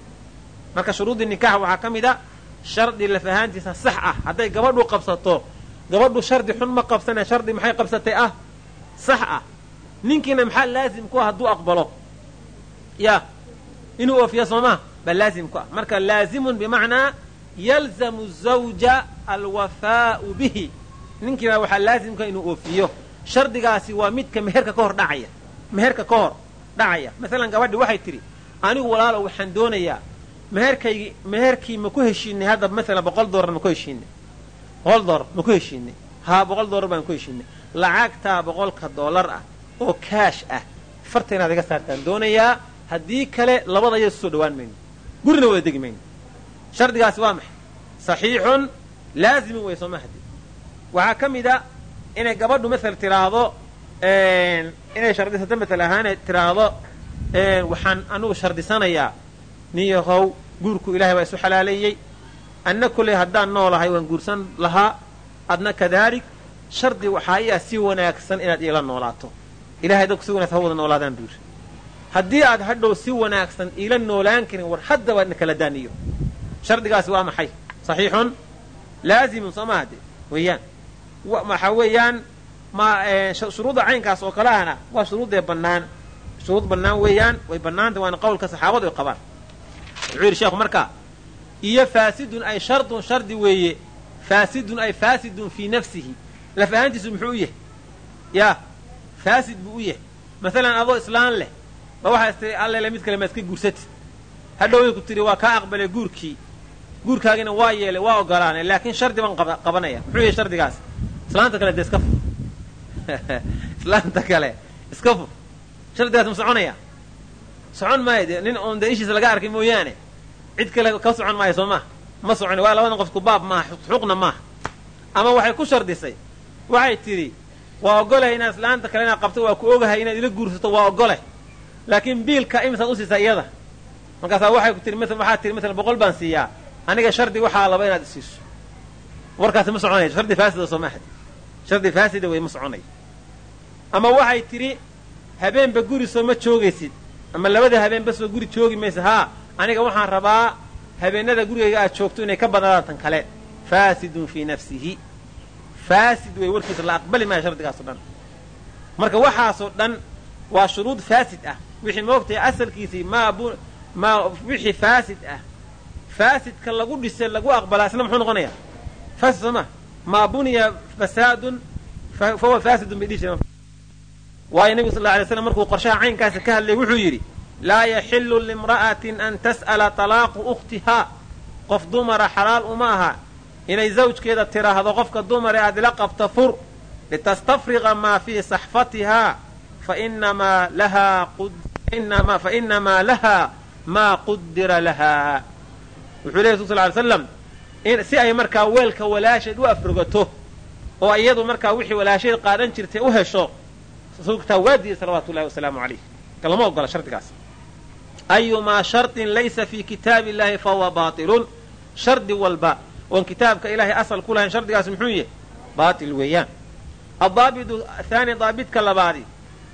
marka shuruudii nikax waxaa ka mid a shardi laf ahaantiisa sax ah hadday gabadhu qabsato gabadhu shardi xun ma qabsane shardi maxay qabsatay ah sax ah ninkiina maxaa laazim ku ah hadduu aqbalo? Ya inuu oofiya soo maha baa laazim ku ah. Marka laazimun bimacnaa yalzamu zawja alwafaa'u bihi. Ninkiina waxaa laazimka inuu oofiyo. Shardigaasi waa midka meherka ka hor dhacaya. Meherka ka hor dhacaya. Masalan gabadhi waxay tidhi anigu walaalow waxaan doonayaa. Meherkaygi meherkii ma ku heshiinay hadda masalan boqol doolar ma ku heshiinay boqol doolar ma ku heshiinay haa boqol doolar baan ku heshiinay lacagtaa boqolka doolar ah oo kaash ah. Farta inaad iga saartaan doonayaa haddii kale labadaya isu soo dhawaan mayno gurina wada degi mayno shardigaasi waa maxay? Saxiixun laazimin wey soo mahadi waxaa ka mid a inay gabadhu masel tiraahdo inay shardisato masel ahaan tiraahdo waxaan anugu shardisanayaa niyahow guurku ilahay baa isu xalaaleeyey anna kulley haddaan noolahay waan guursan lahaa adna kadaalik shardi waxaa i ah si wanaagsan inaad iila noolaato ilahay dadku si wanagsan ha wada noolaadaan buuri haddii aad hadhow si wanaagsan iila noolaan karin war haddaba na kala daaniyo. Shardigaasi waa maxay? Saxiixun? Laazimun soo maha de weeyaan. Waxaa weeyaan ma shuruudda caynkaas oo kale ahna waa shuruuddee bannaan. Shuruud bannaan weeyaan way bannaanta waana qowlka saxaabadu ay qabaan. Wuxuu yidhi sheekhu marka iyo faasidun ay shardun shardi weeye faasidun ay faasidun fii nafsihi. Laf ahaantiisu muxuu u yahay? Yaa faasid buu u yahay. Maalan adoo islaan leh ba waxaa istiri allele mid kale ma iska guursati hadhoway ku tidhi waa kaa aqbalay guurkii. Guurkaagina waa yeelay waa ogolaanay laakiin shardi baan qabanaya. Muxuu yahay shardigaas? Islaanta kale dee iska fur. [LAUGHS] Islaanta kale iska fur. Shardigaas ma soconaya? Socon maayo dee nin oon dee ishiisa laga arkay mooyaane. Cid kale ka socon maayo soo maha ma socon waa labadan qof kubaab maaha xuquuqna maaha. Ama waxay ku shardisay waxay tidhi waa ogolahay inaad islaanta kale inaad qabto waa ku ogahay inaad ila guursato waa ogolay. Laakiin biilka imisaad usiisaa iyada. Markaasaa waxay ku tii waxaa tihi maalan boqol baan siiyaa. Aniga shardi waxaa laba inaad isiiso. Warkaasi ma soconayo shardi faasida soo maaha shardi faasida wey ma soconayo ama waxay tidhi habeenba guri soo ma joogaysid. Ama labada habeenba soo guri joogi maysa haa aniga waxaan rabaa habeenada gurigayga aad joogto inay ka badnaadaan tan kale. Faasidun fii nafsihi faasid wey warkiisa la aqbali maayo shardigaaso dhan. Marka waxaasoo dhan waa shuruud faasid ah. Wixii moogtahay asalkiisii maa bu maa wixii faasid ah. Faasidka lagu dhisay lagu aqbalaa isna muxuu noqonayaa? Faasid soo ma maa buniya fasaadun fa huwa faasidun bay dhihi jireen waayo nebigu sal lla alay slam markuu qorshaha caynkaasi ka hadlay wuxuu yidhi laa yaxillu limra'atin an tas'ala talaaqu ukhtihaa. Qof dumara xalaal uma aha inay zawjkeeda tiraahdo qofka dumare aad ila qabta fur litastafriqa maa fii saxfatihaa lahaa fainamaa lahaa maa qudira lahaa wuxuu lehy rasul sl ly slam si ay markaa weelka walaasheed u afrogato oo iyadu markaa wixii walaasheed qaadan jirtay u hesho rasuulkutaa waa diiday salawaatu ullahi wasalaamu calayh. Lama ogola shardigaas. Ayumaa shardin laysa fii kitaabi illahi fahuwa baatilun. Shardi walba oon kitaabka ilaahay asal ku lahayn shardigaas muxuu yahay? Baatil weeyaan. Addaabidu athaani daabidka labaadi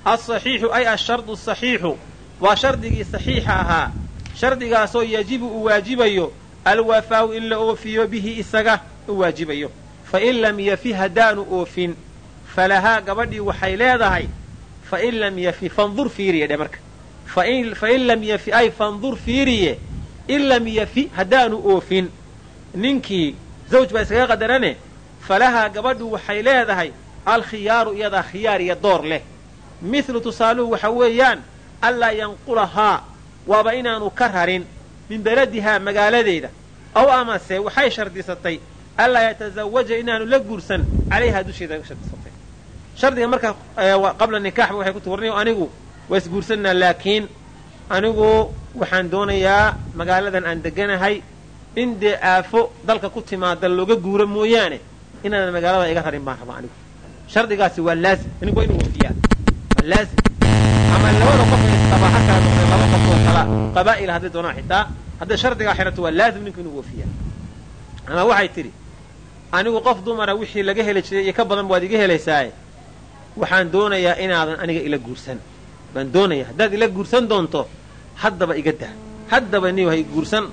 alsaxiixu ay ashardu saxiixu waa shardigii saxiixa ahaa. Shardigaasoo yajibu uu waajibayo alwafaau in la oofiyo bihi isaga u waajibayo. Fain lam yafi haddaanu oofin falahaa gabadhii waxay leedahay fain lam yafi fandur fiiriye dhe marka. Fain lam yafi ay fandur fiiriye in lam yafi haddaanu oofin ninkii zawj baa iskaga qadarane falahaa gabadhu waxay leedahay alkhiyaaru iyadaa khiyaar iyo door leh. Mithlu tusaaluhu waxa weeyaan anlaa yanqulahaa waaba inaanu ka rarin min beladihaa magaaladeeda. Aw amase waxay shardisatay anlaa yatazawaja inaanu la guursan calayhaa dusheeda shardisatay. Shardiga marka qabla nikaaxba waxay ku ti warniyo anigu waa isguursanaa laakiin anigu waxaan doonayaa magaaladan aan deganahay in dee aafo dalka ku timaada looga guuro mooyaane inaanan magaalada iga rarin baan rabaa anigu. Shardigaasi waa laazim. Anigu waa inu wafiyaa waa laazim. Ama labada qof isqaba ha kala noqdeen laba qof oo kala qabaa'il hadday doonaan xitaa hadday shardigaa xirato waa laazim ninku inuu wafiyaa ama waxay tidhi anigu qof dumara wixii laga heli jiray iyo ka badan baad iga helaysaaye waxaan doonayaa inaadan aniga ila guursan. Baan doonaya haddaad ila guursan doonto haddaba iga daa haddaba ni hay guursan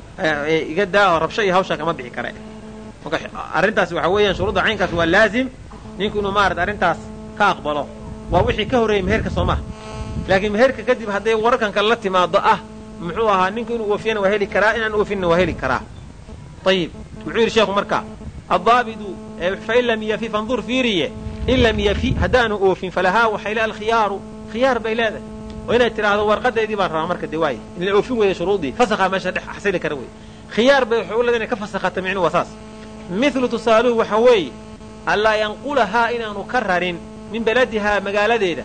iga daa oo rabsho iyo hawshaa kama bixi kare. Marka arrintaasi waxa weeyaan shuruudda caynkaas waa laazim. Ninku inuu maarata arrintaas ka aqbalo waa wixii ka horreeyey meherka soo maha laakiin meherka kadib hadday wararkan kale la timaado ah muxuu ahaa ninku inuu oofiyana waa heli karaa inaan oofinna waa heli karaa. Ayib muxuu yidhi sheekhu marka addaabidu fain lam yafi fandur fiiriye in lam yafi haddaanu oofin falahaa waxay le alkhiyaaru khiyaar bay leedahay oo inay tidhaahdo warqadaydii baan rabaa marka de waaye in la oofin weeye shuruudii fasakhaa meesha dhex xasili kara wey khiyaar bay waxay u leedahay inay ka fasakhata micnuhu waa saas. Mithlu tusaaluhu waxa weeye anlaa yanqulahaa inaanu ka rarin min beladihaa magaaladeeda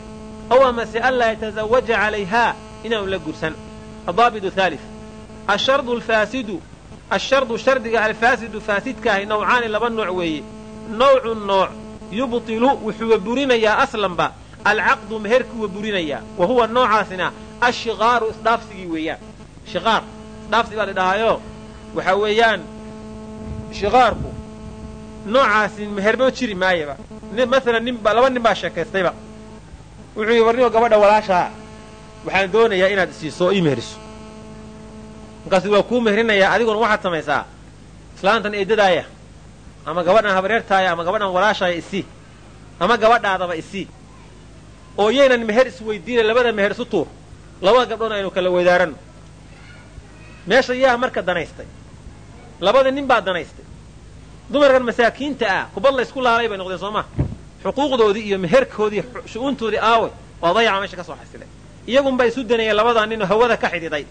aw amase anlaa yatazawaja calayhaa inaanu la gursan addaabidu haalif ashardu alfaasidu ashardu shardiga alfaasidu faasidkaahi nawcaani laba nooc weeye. Nawcu nooc yubtilu wuxuuwa burinayaa aslanba alcaqdu meherkuwa burinayaa wa huwa noocaasina ashiqaaru isdhaafsigii weeyaan. Shiqaar isdhaafsi baa la dhahaayo. Waxaa weeyaan shiqaarku noocaasi meherba jiri maayaba. Maalan ninba laba nin baa sheekaystayba. Wuxuu yidhi warnigo gabadha walaashaa waxaan doonayaa inaad isiiso oo ii meheriso. Markaasu waa kuu meherinayaa adiguna waxaad samaysaa islaantan eedadaaya ama gabadhan habareertaaya ama gabadhan walaashaaya isii ama gabadhaadaba isii oo yaynan meher isweydiina labada meher isu tuur. Labada gabdhoon aynu kala weydaaranno. Meesha yaa marka danaystay. Labada nin baa danaystay. Dumarkan masaakiinta ah kubad la ysku laalay bay noqdeen soo maa xuquuqdoodii iyo meherkoodii shu'uuntoodii aawe waa dayaca meesha ka soo xasilay. Iyagunbaa isu danayeen labadaa ninoo hawada ka xidhiday.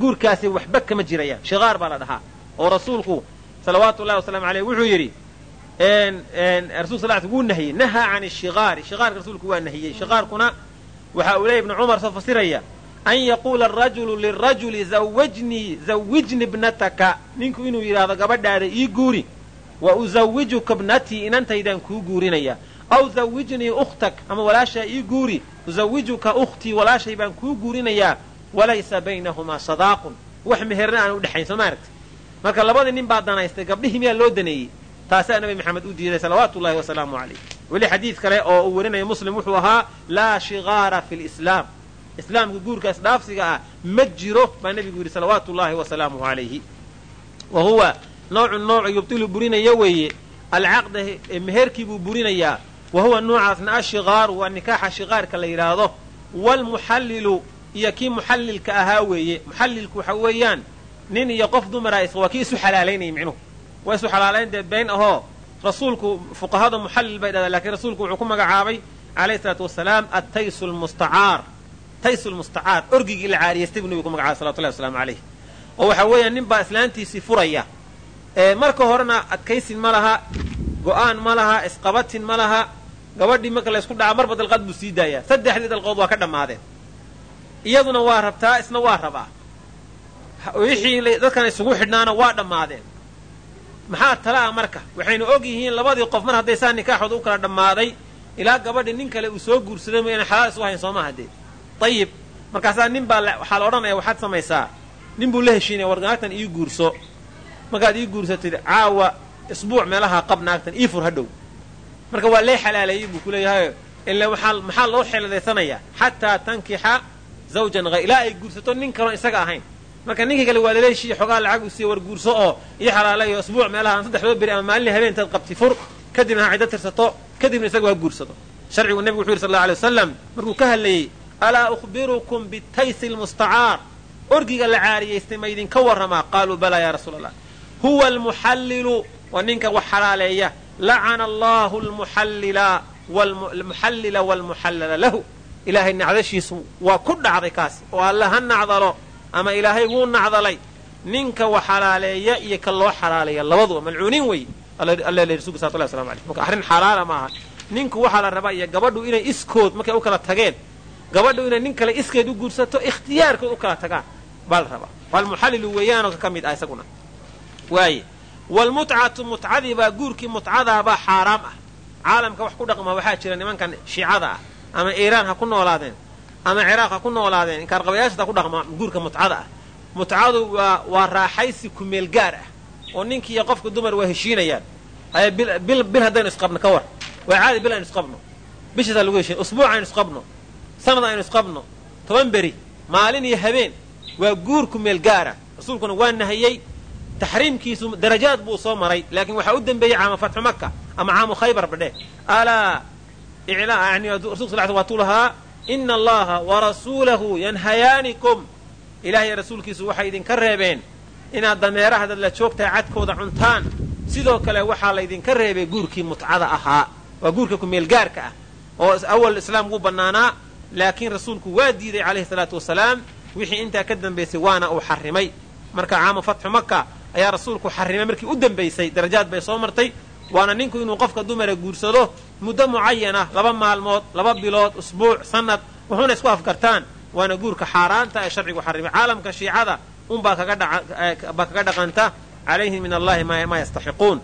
Guurkaasi waxba kama jirayaan. Shiqaar baa la dhahaa. Oo rasuulku salawaatu ullahi wasalaamu aleyh wuxuu yidhi rasul sal wuu nahiyey. Nahaa can shiqaari shiqaarka rasuulku waa nahiyey. Shiqaarkuna waxa uu leey ibnu cumar soo fasiraya an yaquula arajulu lirajuli zawajnii zawijni bnataka ninku inuu yidhaahdo gabadhaada ii guuri. Wa uzawijuka bnatii inantaydaan kuu guurinaya. Aw zawijnii ukhtak ama walaashaa ii guuri. Uzawijuka ukhtii walaashay baan kuu guurinayaa walaysa baynahumaa sadaaqun. Wax meherna aan u dhexayn soo ma aragti marka labadii nin baa danaystay gabdhihii miyaa loo daneeyey taasaa nabi maxamed u diiday salawaatu ullahi wasalaamu calayh. Weli xadiid kale oo uu warinayo muslim wuxuu ahaa laa shigaara fi lislaam islaamka guurkaas dhaafsiga ah ma jiro baa nebigu yidhi salawaatu ullahi wasalaamuhu calayhi. Wa huwa noocu noocu yubtilu burinaya weeye. Alcaqda meherkii buu burinayaa wa huwa noocaasna ashigaaru waa nikaaxa shiqaarka la yidhaahdo. Waalmuxallilu iyo kii muxallilka ahaa weeye. Muxallilku waxa weeyaan nin iyo qof dumara waa kii isu xalaalaynaya micnuhu waa isu xalaalayn dee been ahoo rasuulku fuqahada muxallil bay dhahdaa lakiin rasuulku wuxuu ku magacaabay calayhi isalaatu wasalaam attaysu lmustacaar taysu lmustacaar orgigii la caariyaystay buu nebigu ku magacabay salawatullahi wasalaamu calayh. Oo waxa weeyaan nin baa islaantiisii furaya. Marka horena adkaysin ma laha go'aan ma laha isqabatin ma laha gabadhii marka laysku dhaca marba dalqaad buu sii daayaa. Saddexdii dalqood waa ka dhammaadeen. Iyaduna waa rabtaa isna waa rabaa. Wixii dadkan isugu xidhnaana waa dhammaadeen maxaa tala ah marka? Waxaynu og yihiin labadii qof mar hadday saa nikaaxooda u kala dhammaaday ilaa gabadhii nin kale uu soo guursaday mayna xalaal isu hayn soo maha dee ayib markaasaa nin baa waxaa la odhanaya waxaad samaysaa. Nin buu la heshiinaya war naagtan ii guurso. Markaad ii guursatid caawa isbuuc meelaha qab naagtan ii fur hadhow marka waa lee xalaaleeyey buu ku leeyahay ila maxaa loo xeeladaysanayaa xataa tankixa zawjan ilaa ay guursato nin kaloon isaga ahayn marka ninkii kale waa laleeshiiya xoogaa lacag uu siiya war guurso oo ii xalaalayo isbuuc meelaha saddexdoo beri ama maalin habeenteed qabti fur kadibna ha ciddo tirsato kadibna isaga waa guursado sharcigu nebigu wuxu yidhi sal alla alay wasalam markuu ka hadlayey alaa ukhbirukum bitaysi lmustacaar orgiga la caariyaystay ma idinka warramaa? Qaaluu balaa yaa rasuula allah huwa almuxallilu waa ninka wax xalaaleeya. Lacana allahu almuxallila waalmuxallala lahu. Ilaahay nacdashiisu waa ku dhacday kaasi oo alla ha nacdalo ama ilaahay wuu nacdalay. Ninka wax xalaaleeya iyo ka loo xalaaleeya labaduba malcuuniin wey alla le rasulka salawatullahi waslamu alayh marka arrin xalaala maaha ninku waxaa la rabaa iyo gabadhu inay iskood markay u kala tageen. Gabadhu inay nin kale iskeed u guursato ikhtiyaarkood u kala tagaan baa la rabaa. Waalmuxallilu weeyaanoo ka mid ah isaguna. Waaye waalmutcatu mutcadii baa guurkii mutcadaabaa xaaraam ah. Caalamka wax ku dhaqma waxaa jira nimankan shiicada ah ama iiraan ha ku noolaadeen ama ciraaq ha ku noolaadeen inkaarqabayaashata ku dhaqma guurka mutcada ah. Mutcadu waa raaxaysi kumeel gaar ah oo ninkiiyo qofka dumar waa heshiinayaan. Ay bil haddaynu isqabno ka war. Waa caadi bil aynu isqabno. Bishaasaa lagu heshiin usbuuc aynu isqabno. Sanad aynu isqabno. Toban beri maalin iyo habeen waa guur kumeel gaara rasuulkuna waa nahiyey taxriimkiisu darajaad buu soo maray laakiin waxaa u dembeeyey caama fatxu maka ama caamu khaybar badheh alaa rasul sal l waatuu lahaa ina allaha warasuulahu yanhayaanikum ilaahay rasuulkiisu waxay idinka reebeen. inaad dameeraha dadla joogtahay cadkooda cuntaan. Sidoo kale waxaa laydinka reebay guurkii mutcada ahaa. Waa guurka kumeelgaarka ah. Oo awal islaam wuu bannaanaa laakiin rasuulku waa diiday calayhi salaatu wasalaam. Wixii intaa ka dambaysay waana uu xarrimay. Marka caamu fatxu maka ayaa rasuulku xarrimay markii u dambaysay darajaad bay soo martay waana ninku inuu qofka dumara guursado muddo mucayana laba maalmood laba bilood usbuuc sanad wuxuuna isku afgartaan waana guurka xaaraanta ee sharcigu xarrimay caalamka shiicada unbaa baa kaga dhaqanta. Calayhim min allahi maa yastaxiquun.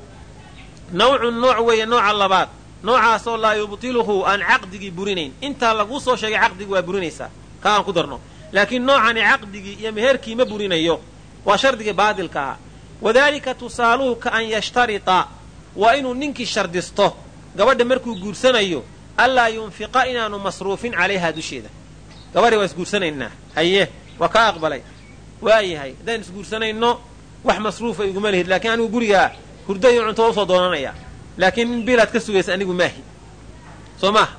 Nawcun nooc weeye nooca labaad. Noocaasoo laa yubtiluhu aan caqdigii burinayn. Intaa laguu soo sheegay caqdigi waa burinaysaa. Ka aan ku darno. Laakiin noocani caqdigii iyo meherkii ma burinayo. Waa shardigii baadilka ah. Wadaalika tusaaluhu ka an yashtarita waa inuu ninkii shardisto. Gabadha markuu guursanayo allaa yunfiqa inaanu masruufin calayhaa dusheeda. Gabadhi waa isguursanaynaa. Haye waa kaa aqbalay. Waayahay haddaynu isguursanayno wax masruufa iguma lihid. Laakiin anigu gurigaa hurdo iyo cunto waa u soo doonanaya. Laakiin in biilaad ka sugaysa anigu maahi soo maaha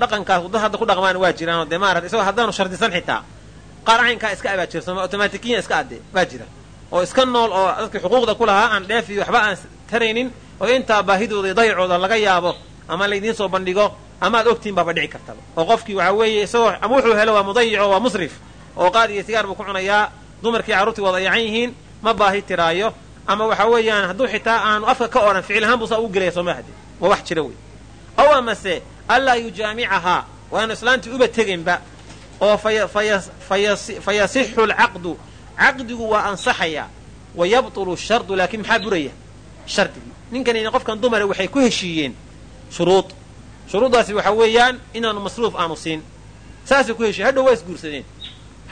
dhaqankaas dad hadda ku dhaqmaan waa jiraanoo dee maarata isagoo haddaanu shardisan xitaa. Qaar caynkaa iska abaa jira sooma automatikiyan iska adde baa jira oo iska nool oo dadkii xuquuqda ku lahaa aan dheef iyo waxba aan taraynin oo intaa baahidooda iyo dayacooda laga yaabo ama laydiin soo bandhigo amaad ogtiin baaba dhici kartaba oo qofkii waxaa weeye isagoo ama wuxuu helo waa mudayico waa musrif oo qaad iyo sigaar buu ku cunayaa dumarkii carruurtii waa dayacan yihiin ma baahi tiraayo ama waxa weeyaan hadduu xitaa aanu afka ka odhan ficil ahaan buusaa ugu gelaya sooma hade waa wax jira wey ow amase allaa yujaamicahaa waanu islaantii uba teginba oo fa yasixu alcaqdu caqdigu waa ansaxayaa wa yabtulu shardu laakiin maxaa buraya? Shardigii ninkan qofkan dumare waxay ku heshiiyeen shuruud. Shuruuddaasi waxa weeyaan inaanu masruuf aanu siin. Saasay ku heshiyen hadhow waa isguursadeen.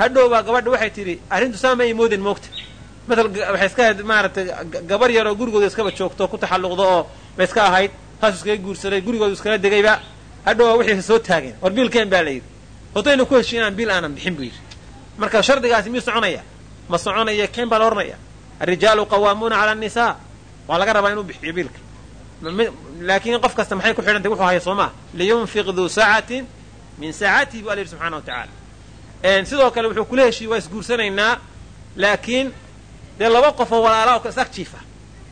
Hadhow baa gabadha waxay tidhi arrintu saa ma ay moodeen moogta. Matal waxay iska ahayd maaragtay gabar yaroo gurigooda iskaba joogto ku taxalluqdo oo bay iska ahayd. Saasuu iskaga guursaday gurigooda iskala degayba hadhow wixii soo taageen. War biilkeen baa la yidhi. Hotayna ku heshiin inaan biil aanan bixin buu yidhi. Marka shardigaasi miyuu soconaya ma soconaya keen baa la odhanaya alrijaalu qawaamuuna cala annisaa. Waa laga rabaa inuu bixiyo biilka. Laakiin qof kasta maxay ku xidhantay? Wuxuu haya soo maa liyunfiq duu saacatin min saacatihi bu alla yidhi subxana wa tacaala. Sidoo kale wuxuu kula heshiiyey waa isguursanaynaa laakiin dee laba qofoo walaalaa oo is ag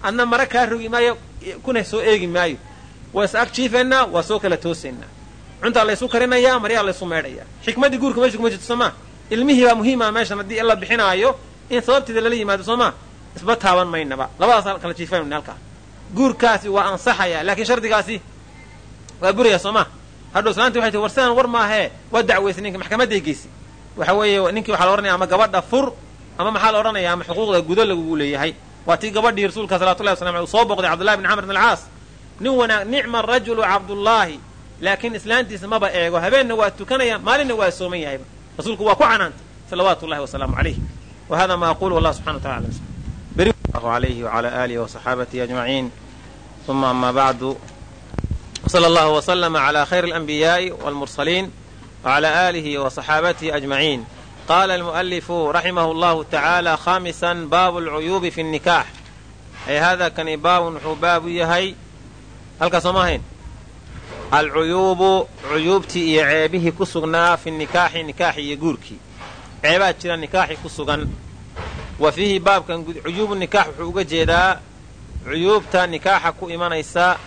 adna mara kaa rogi maayo kuna soo eegi maayo. Waa is ag jiifaynaa waa soo kala toosaynaa cuntaa laysu karinayaa maryaa laysu meedhayaa. Xikmaddii guurka meesha kuma jirto soo maa ilmihii baa muhiima meeshan haddii la bixinaayo in sababteeda lala yimaado soo maa isba taaban maynaba. Labadaas kala jiifanayna halkaa guurkaasi waa ansaxaya laakiin shardigaasi waa buraya soo maa hadhow islaanti waxay tii war sidaan war maahee waa dacwaysay ninka maxkamadday geysay waxa weeye ninkii waxaa la odhanaya ama gabadha fur ama maxaa la odhanaya ama xuquuqda gudo lagugu leeyahay. Waa tii gabadhii rasuulka salawatullahi waslam aley uu soo boqday cabdullahi bn camr bn alcaas. Nin wanaag nicma rajulu cabdullaahi. Laakiin islaantiisa maba eego. Habeenna waa tukanaya maalinna waa sooman yahayba rasuulku waa ku canaantay salawaatu llahi wasalaamu calayh wa hada ma aqulu wallah subxana wa tacala الله عليه وعلى آله وصحابته أجمعين ثم أما بعد وصلى الله وسلم على خير الأنبياء والمرسلين وعلى آله وصحابته أجمعين قال المؤلف رحمه الله تعالى خامسا باب العيوب في النكاح أي هذا كان باب باب يهي هل كسماهين alcuyuubu cuyuubtii iyo ceebihii ku sugnaa fi nikaaxi nikaaxi iyo guurkii ceebaa jira nikaaxi ku sugan. Wa fiihi baabkan cuyuubu nikaax wuxuu uga jeedaa cuyuubta nikaaxa ku imanaysa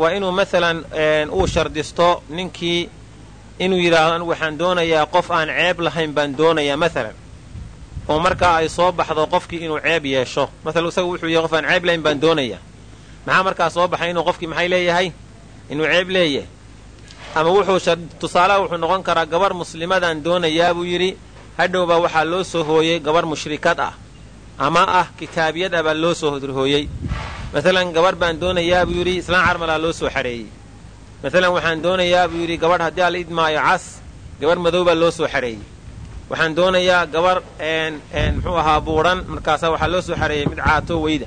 waa inuu maalan uu shardisto ninkii inuu yidhaahdo anigu waxaan doonayaa qof aan ceeb lahayn baan doonayaa maalan oo markaa ay soo baxdo qofkii inuu ceeb yeesho. Maalan isagu wuxuu yahay qof aan ceeb lahayn baan doonayaa. Maxaa markaa soo baxay inuu qofkii maxay leeyahay? Inuu ceeb leeyahay. Ama wuxuu tusaalaha wuxuu noqon karaa gabar muslimadaan doonayaa buu yidhi hadhowbaa waxaa loo soo hooyey gabar mushrikad ah. Ama ah kitaabiyad ah baa loo soo hooyey maalan gabarh baan doonayaa buu yidhi islaan carmalaa loo soo xareeyey maalan waxaan doonayaa buu yidhi gabadh haddii ala idmaayo cas gabarh madow baa loo soo xareeyey waxaan doonayaa gabarh muxuu ahaa buudhan markaasaa waxaa loo soo xareeyey mid caato weyda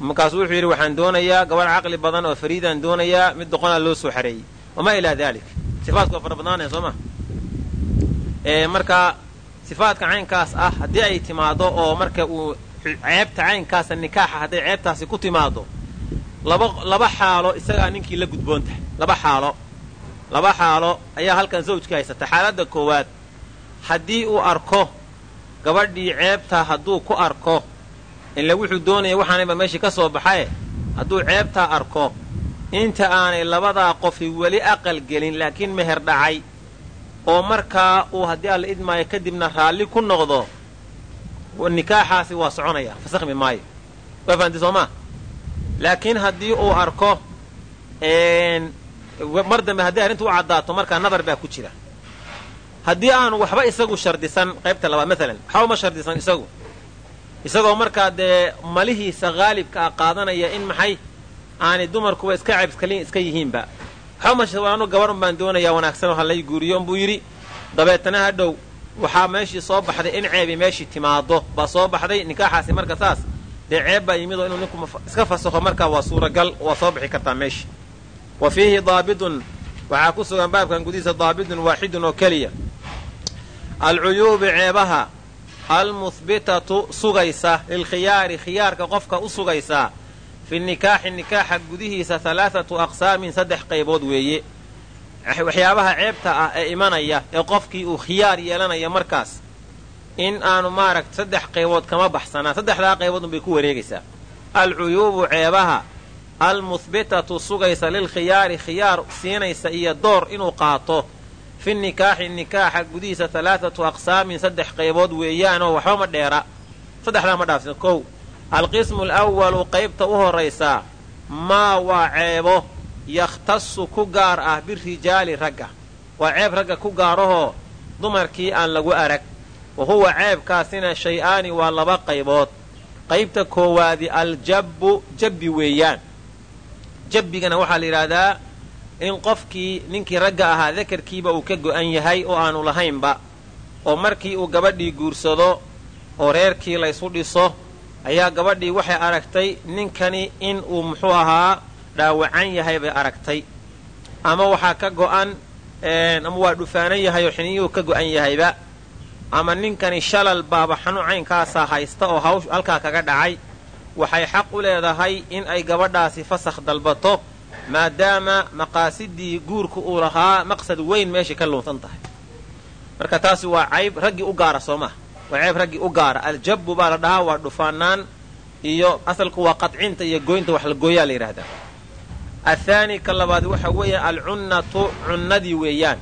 markaasuu wuxuu yidhi waxaan doonayaa gabarh caqli badan oo fariidaan doonayaa mid doqonaa loo soo xareeyey. Wamaa ilaa daalik. Sifaatku waa fara badnaanaya soo ma? Marka sifaadka caynkaas ah haddii ay timaado oo marka uu ceebta caynkaasa nikaaxa hadday ceebtaasi ku timaado laba laba xaalo isagaa ninkii la gudboon tahay. Laba xaalo. Laba xaalo ayaa halkan zawjka haysata. Xaaladda koowaad haddii uu arko gabadhii ceebtaa hadduu ku arko ila wuxuu doonaya waxaanayba meeshii ka soo baxaye hadduu ceebtaa arko inta aanay labadaa qofi weli aqal gelin laakiin meher dhacay oo markaa uu haddii alla idmaayo kadibna raalli ku noqdo nikaaxaasi waa soconaya. Fasakhmi maayo. Waa fahanti soo maa laakiin haddii uu arko mar dambe haddii arrintu u caddaato markaa nadar baa ku jira. Haddii aanu waxba isagu shardisan qaybta labaad maalan waxba ma shardisan isagu isagoo markaa dee malihiisa haalibka ah qaadanaya in maxay aanay dumarkuba iska ceebskaliin iska yihiinba. Waxbamanu gabar un baan doonayaa wanaagsan oo halay guuriyo unbuu yidhi. Dabeetana hadhow waxaa meeshii soo baxday in ceebi meeshii timaado baa soo baxday nikaaxaasi marka saas dee ceeb baa yimid oo inuu ninku iska fasakho markaa waa suuragal waa soo bixi kartaa meeshii wa fiihi daabidun waxaa ku sugan baabkan gudihiisa daabidun waaxidun oo keliya. Alcuyuubi ceebaha almuhbitatu sugaysa lilkhiyaari khiyaarka qofka u sugaysaa fi nikaaxi nikaaxa gudihiisa halaathatu aqsaamin saddex qaybood weeye waxyaabaha ceebta ah ee imanaya ee qofkii uu khiyaar yeelanaya markaas in aanu maaragta saddex qaybood kama baxsanaa saddexdaa qaybood unbay ku wareegaysaa. Alcuyuubu ceebaha almuhbitatu sugaysa lilkhiyaari khiyaar siinaysa iyo door inuu qaato fi nikaaxi nikaaxa gudihiisa halaathatu aqsaamin saddex qaybood weeyaanoo waxba ma dheera. Saddexdaa ma dhaafsa kow. Alqismu alawalu qaybta u horaysaa maa waa ceebo yakhtasu ku gaar ah birijaali ragga. Waa ceeb ragga ku gaarahoo dumarkii aan lagu arag. Wa huwa ceebkaasina shay-aani waa laba qaybood. Qaybta koowaadi aljabbu jabbi weeyaan. Jabbigana waxaa la yidhaahdaa in qofkii ninkii ragga ahaa dakarkiiba uu ka go'an yahay oo aanu lahaynba oo markii uu gabadhii guursado oo reerkii laysu dhiso ayaa gabadhii waxay aragtay ninkani in uu muxuu ahaa dhaawacan yahay bay aragtay. Ama waxaa ka go'an ama waa dhufaanan yahay oo xiniyuhu ka go'an yahayba. Ama ninkani shalal baaba xanuun caynkaasaa haysta oo hawsh halkaa kaga dhacay. Waxay xaq u leedahay in ay gabadhaasi fasakh dalbato maadaama maqaasidii guurka uu lahaa maqsad weyn meeshay ka luunsan tahay. Marka taasi waa cayb raggii u gaara soo maha waa ceeb raggii u gaara. Aljabbu baa la dhahaa waa dhufaanaan iyo asalku waa qadcinta iyo goynta wax la gooyaa la yidhaahdaa athaani ka labaad waxa weeye alcunnatu cunnadii weeyaan.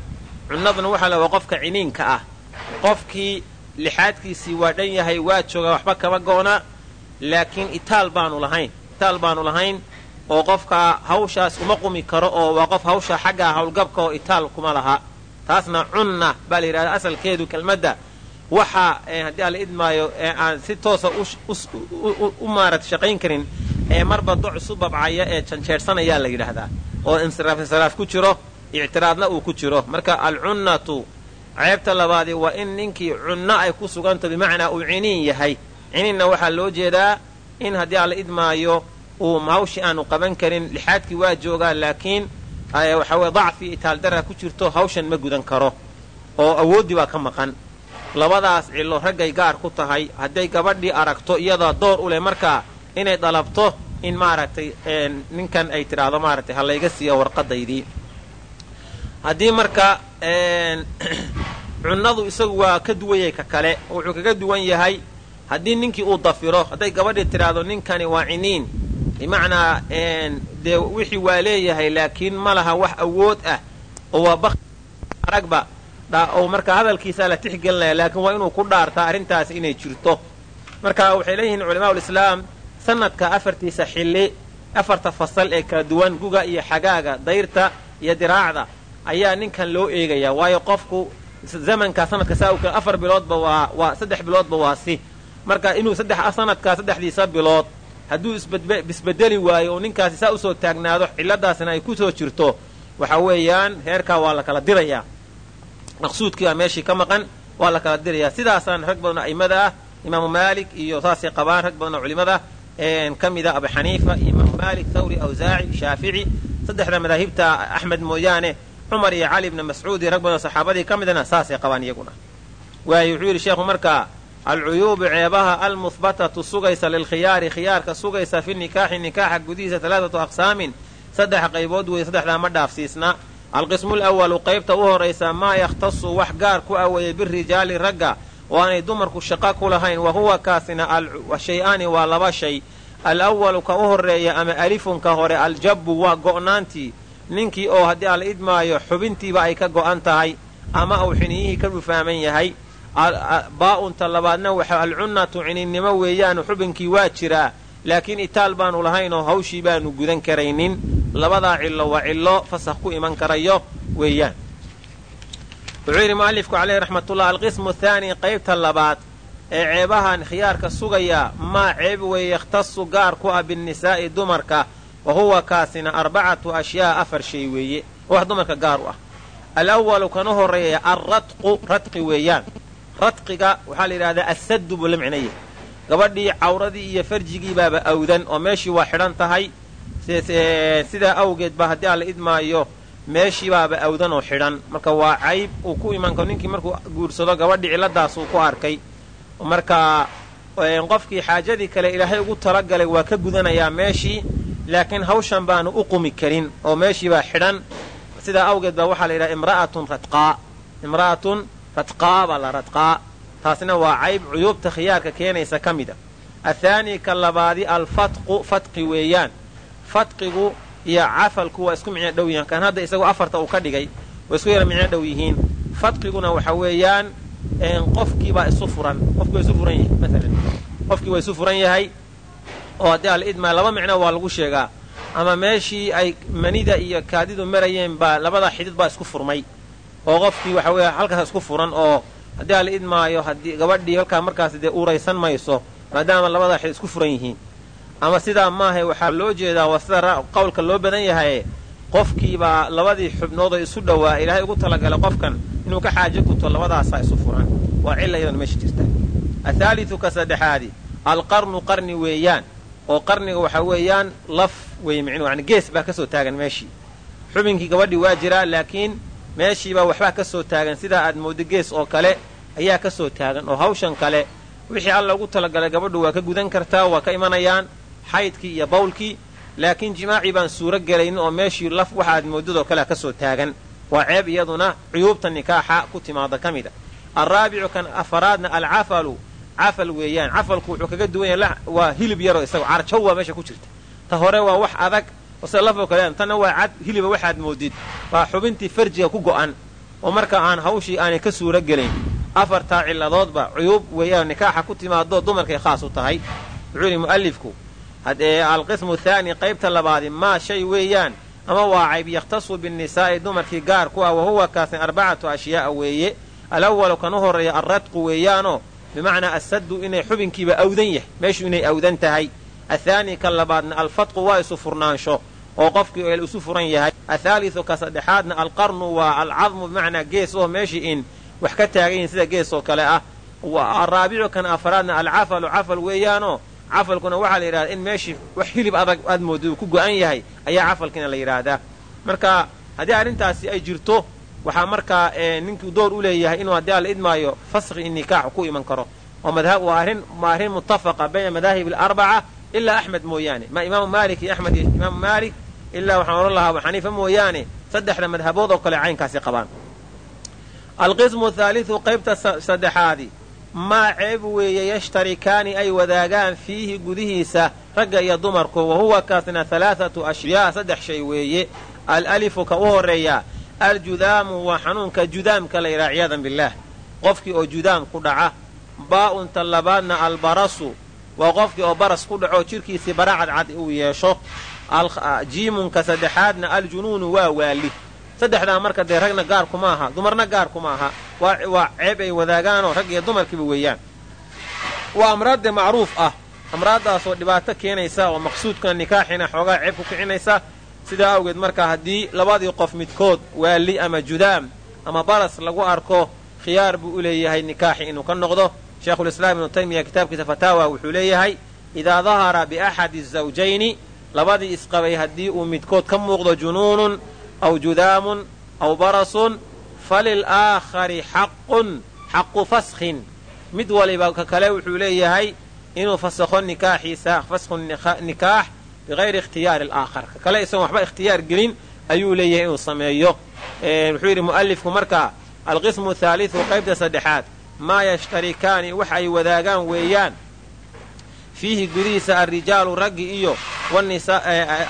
Cunnaduna waxaa la waa qofka ciniinka ah. Qofkii lixaadkiisii waa dhan yahay waa joogaa waxba kama go'na laakiin itaal baanu lahayn. Itaal baanu lahayn oo qofka hawshaas uma qumi karo oo waa qof hawsha xagga howlgabka oo itaal kuma laha. Taasna cunna baa la yidhahdaa asalkeedu kelmadda. Waxa haddii aan la idmaayo aan si toosa u maarata shaqayn karin ee marba doc isu babcaya ee janjeersanayaa la yidhaahdaa oo insiraaf insiraaf ku jiro ictiraadna uu ku jiro. Marka alcunnatu ceebta labaadi waa in ninkii cunno ay ku suganto bimacnaa uu ciniin yahay. Ciniinna waxaa loo jeedaa in haddii aan idmaayo uu hawshi aanu qaban karin lixaadkii waa joogaa laakiin waxa weye dacfi itaaldara ku jirto hawshan ma gudan karo. Oo awooddii baa ka maqan. Labadaas cillo raggay gaar ku tahay hadday gabadhii aragto iyadaa door u leh markaa inay dalabto in maaragtay ninkan ay tidhaahdo maaragtay ha layga siiya warqadaydii haddii marka [CLEARS THROAT] cunnadu isagu waa ka duwanyay ka kale wuxuu kaga duwan yahay haddii ninkii uu dafiro hadday gabadhii tidhaahdo ninkani waa ciniin bimacnaa dee wixii waa leeyahay laakiin ma laha wax awood ah oo waa bak aragba oo marka hadalkiisaa la tixgelinaya laakiin waa inuu ku dhaartaa arrintaasi inay jirto. Marka waxay leeyihiin culamaau lislaam sanadka afartiisa xilli afarta fasal ee kala duwan guga iyo xagaaga dayrta iyo diraacda ayaa ninkan loo eegayaa waayo qofku zamanka sanadka saa afar biloodba waa saddex biloodba waa si. Marka inuu saddex sanadkaa saddexdiisa bilood hadduu isbedeli waayo oo ninkaasi saa u soo taagnaado cilladaasina ay ku soo jirto waxa weeyaan heerkaa waa la kala dirayaa. Maqsuudkii baa meeshii ka maqan waa la kala dirayaa. Sidaasaan rag badanoo a'immada ah imaamu maalik iyo saasay qabaan rag badanoo culimada ka mida abu xaniifa iyo imaamu maalik thawri awsaaci shaafici saddexda madaahibta axmed mooyaane cumar iyo cali ibna mascuud iyo rag badanoo saxaabadii ka midana saasay qabaan iyaguna. Waayo wuxuu yidhi sheekhu markaa alcuyuubu ceebaha almuhbatatu sugaysa lilkhiyaari khiyaarka sugaysa fi nikaaxi nikaaxa gudihiisa alaaatu aqsaamin saddex qaybood weeye saddexdaa ma dhaafsiisna alqismu lawalu qaybta u horaysa maa yakhtasu wax gaar ku aweeyey birijaali ragga oo aanay dumarku shaqo ku lahayn wa huwa kaasina shay-aani waa laba shay alawalu ka u horreeya ama alifunka hore aljabbu waa go'naantii ninkii oo haddii aan la idmaayo xubintiiba ay ka go'an tahay ama uu xiniyihii ka dhufaaman yahay baa-unta labaadna waxa alcunnatu cininnimo weeyaanu xubinkii waa jiraa. Laakiin itaal baanu lahaynoo hawshii baanu gudan karaynin. Labadaa cillo waa cillo fasakh ku iman karayo weeyaan. Wuxuu yidhi mu'alifku caleyhi raxmatullah alqismu thaani qaybta labaad ee ceebahan khiyaarka sugaya maa ceeb weeye yakhtasu gaar ku ah binnisaa'i dumarka wa huwa kaasina arbacatu ashyaa afar shay weeye. Wax dumarka gaar u ah. Alawalu kan u horreeya alradqu radqi weeyaan radqiga waxaa la yidhahdaa assaddu buu la micnaya gabadhii cawradii iyo farjigii baaba awdan oo meeshii waa xidhan tahay. Sidaa awgeed ba haddii aan la idmaayo meeshii baaba awdan oo xidhan. Marka waa cayb uu ku iman karo. Ninkii markuu guursado gabadhii cilladaas uu ku arkay. Marka qofkii xaajadii kale ilaahay ugu talagalay waa ka gudanayaa meeshii laakiin hawshan baanu u qumi karin oo meeshii baa xidhan. Sidaa awgeed baa waxaa la yidhaha imra'atun radqaa. Imra'atun radqaa baa la radqaa taasna waa cayb cuyuubta khiyaarka keenaysa ka mid a. Athaani ka labaadi alfatqu fatqi weeyaan. Fadqigu iyo cafalku waa isku micno dhow yihiin kan hadda isagu afarta uu ka dhigay way isku yara micno dhow yihiin. Fadqiguna waxa weeyaan qofkiibaa isu furan. Qofkii waa isu furan yahay maalan qofkii waa isu furan yahay oo haddii alidmaa laba micno waa lagu sheegaa ama meeshii ay manida iyo kaadidu marayeen baa labada xidid baa isku furmay oo qofkii waxa weeye halkaas isku furan oo haddii ala idmaayo haddii gabadhii halkaa markaas dee uuraysan mayso maadaama labada xidid isku furan yihiin. Ama sidaa maaha waxaa loo jeedaa waa sida qowlka loo badan yahaye qofkiibaa labadii xubnoodoo isu dhowaa ilaahay ugu talagalay qofkan inuu ka xaajo guto labadaasaa isu furan. Waa cilla iyadan meesha jirta. Athaalitu saddexaadi alqarnu qarni weeyaan oo qarniga waxaa weeyaan laf wey micnuu yani gees baa ka soo taagan meeshii. Xubinkii gabadhii waa jiraa laakiin meeshiibaa waxbaa ka soo taagan. Sidaa aad mooddo gees oo kale ayaa ka soo taagan oo hawshan kale. Wixii alla ugu talagalay gabadhu waa ka gudan kartaa waa ka imanayaan xaydkii iyo bawlkii laakiin jimaacii baan suuro gelaynin oo meeshii laf waxa aad moodadoo kalea ka soo taagan. Waa ceeb iyaduna cuyuubta nikaaxa ku timaada ka mid a. Alraabicu kan afaraadna alcafalu cafal weeyaan. Cafalku wuxuu kaga duwan yahay waa hilib yaroo isaga carjow waa meesha ku jirta. Ta hore waa wax adag oo sida lafoo kale tanna waa cad hiliba waxaad moodid. Waa xubintii farjiga ku go'an oo marka aan hawshii aanay ka suuro gelayn afartaa cilladoodba cuyuub weeyaan nikaaxa ku timaadoo dumarkay khaas u tahay. Wuxuu yidhi mu'alifku haddee alqismu thaani qaybta labaadi maa shay weeyaan ama waa cayb yakhtasu binnisaa'i dumarkii gaar ku ah wa huwa kaasin arbacatu ashyaa'a weeye. Alawalu kan u horreeya alradqu weeyaanoo bimacnaa assaddu inay xubinkiiba awdan yahay meeshu inay awdan tahay. Athaani ka labaadna alfatqu waa isu furnaansho oo qofkii eel isu furan yahay. Athaalidu ka saddexaadna alqarnu waa alcadmu bimacnaa gees oo meeshii in wax ka taagan yihiin sida gees oo kale ah. Araabicu kan afaraadna alcafalu cafal weeyaanoo cafalkuna waxaa la yidhahdaa in meeshii wax hilib adag aad mooda uu ku go'an yahay ayaa cafalkiina la yidhaahdaa. Marka haddii arrintaasi ay jirto waxaa markaa ninkii door u leeyahay inuu haddii alla idmaayo faskhi in nikaaxu ku iman karo. Waa arrin muttafaqa bayna madaahib alarbaca ilaa axmed mooyaane. Ma imaamu maalik iyo axmed iyo imaamu maalik ilaa waxaan odhan lahaa abu xaniifa mooyaane saddexda madhabood oo kale caynkaasi qabaan. Alqismu thaalithu qaybta saddexaadi maa ceeb weeye yashtarikaani ay wadaagaan fiihi gudihiisa ragga iyo dumarku wa huwa kaasna halaathatu ashyaa saddex shay weeye. Alalifu ka u horreeya aljudaamu waa xanuunka judaamka la yidhaha ciyaadan billaah. Qofkii oo judaam ku dhaca baa'unta labaadna albarasu waa qofkii oo baras ku dhaco jidhkiisii bara cadcad uu yeesho jiimunka saddexaadna aljunuunu waa waali saddexdaa marka dee ragna gaarku ma aha dumarna gaarku ma aha. Waa ceeb ay wadaagaanoo rag iyo dumarkiiba weeyaan. Waa amraad dee macruuf ah. Amraaddaasoo dhibaato keenaysa oo maqsuudkana nikaaxina xoogaa ceeb ku kicinaysa sidaa awgeed marka haddii labadii qof midkood waali ama judaam ama baras lagu arko khiyaar buu u leeyahay nikaaxi inuu ka noqdo. Sheekhulislaam ibnu taymiya kitaabkiisa fataawa wuxuu leeyahay idaa dahara biaxadi azawjayni labadii isqabay haddii uu midkood ka muuqdo junuunun aw judaamun aw barasun falilaakhari xaqun xaqu faskhin. Mid waliba ka kale wuxuu leeyahay inuu fasakho nikaaxiisa fasku nikaax bigayri ikhtiyaari alaakhar ka kale isagoon waxba ikhtiyaar gelin ayuu leeyahay inuu sameeyo. Wuxuu yidhi mu'alifku markaa alqismu thaalithu qaybta saddexaad maa yashtarikaani wax ay wadaagaan weeyaan fiihi gudihiisa alrijaalu raggi iyo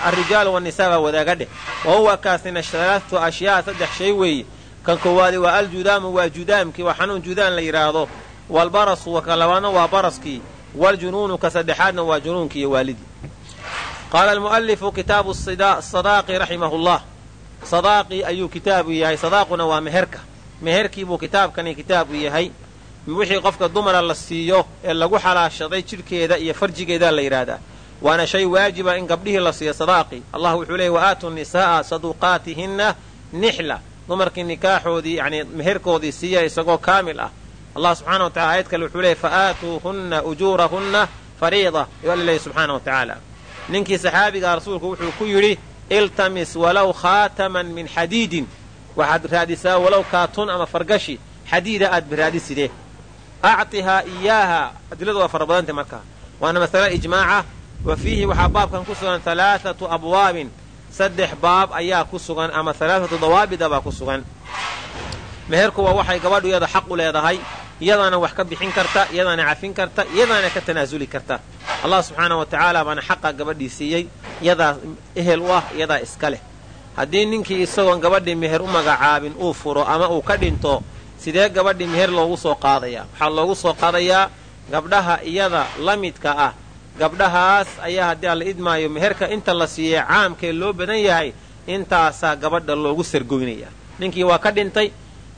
alrijaalu wannisaa baa wadaaga dheh wa huwa kaasina halaatu ashyaa saddex shay weeye. Kan koowaadi waa aljudaamu waa judaamkii waa xanuun judaan la yidhaahdo waalbarasu ka labaadna waa baraskii waaljunuunu ka saddexaadna waa junuunkii iyo waalidii qaala almu'alifu kitaabu sadaaqi raximahu llah sadaaqii ayuu kitaabu yahay. Sadaaquna waa meherka. Meherkii buu kitaabkani kitaabu yahay wixii qofka dumara la siiyo ee lagu xalaashaday jidhkeeda iyo farjigeedaa la yidhaahdaa waana shay waajiba in gabdhihii la siiyo sadaaqii allah wuxuu leeyay wa aatu nisaa'a saduuqaatihinna nixla. Dumarkii nikaaxoodii yani meherkoodii siiya isagoo kaamil ah. Allah subxana wa tacala aayad kale wuxuu leeyay fa aatuuhunna ujuurahunna fariida. Ayuu alla leeyay subxaana wa tacaala ninkii saxaabigaa rasuulku wuxuu ku yidhi iltamis walow khaataman min xadiidin. Waxaad raadisaa walow kaatun ama fargashi. Xadiida aad biraadisidee actihaa iyaaha adiladu waa fara badantay markaa waana masale ijmaaca wa fiihi waxaa baabkan ku sugan halaathatu abwaabin saddex baab ayaa ku sugan ama halaathatu dawaabida baa ku sugan meherku waa waxay gabadhu iyada xaq u leedahay iyadaana wax ka bixin karta iyadaana cafin karta iyadaana ka tanaasuli karta allah subxaana wa tacaala baana xaqa gabadhii siiyey yadaa ehel u ah iyadaa iska leh haddii ninkii isagoon gabadhii meher u magacaabin uu furo ama uu ka dhinto sidee gabadhii meher loogu soo qaadayaa waxaa loogu soo qaadayaa gabdhaha iyada la midka ah. Gabdhahaas ayaa haddii alla idmaayo meherka inta la siiyey caamkee loo badan yahay intaasaa gabadha loogu sargoynaya ninkii waa ka dhintay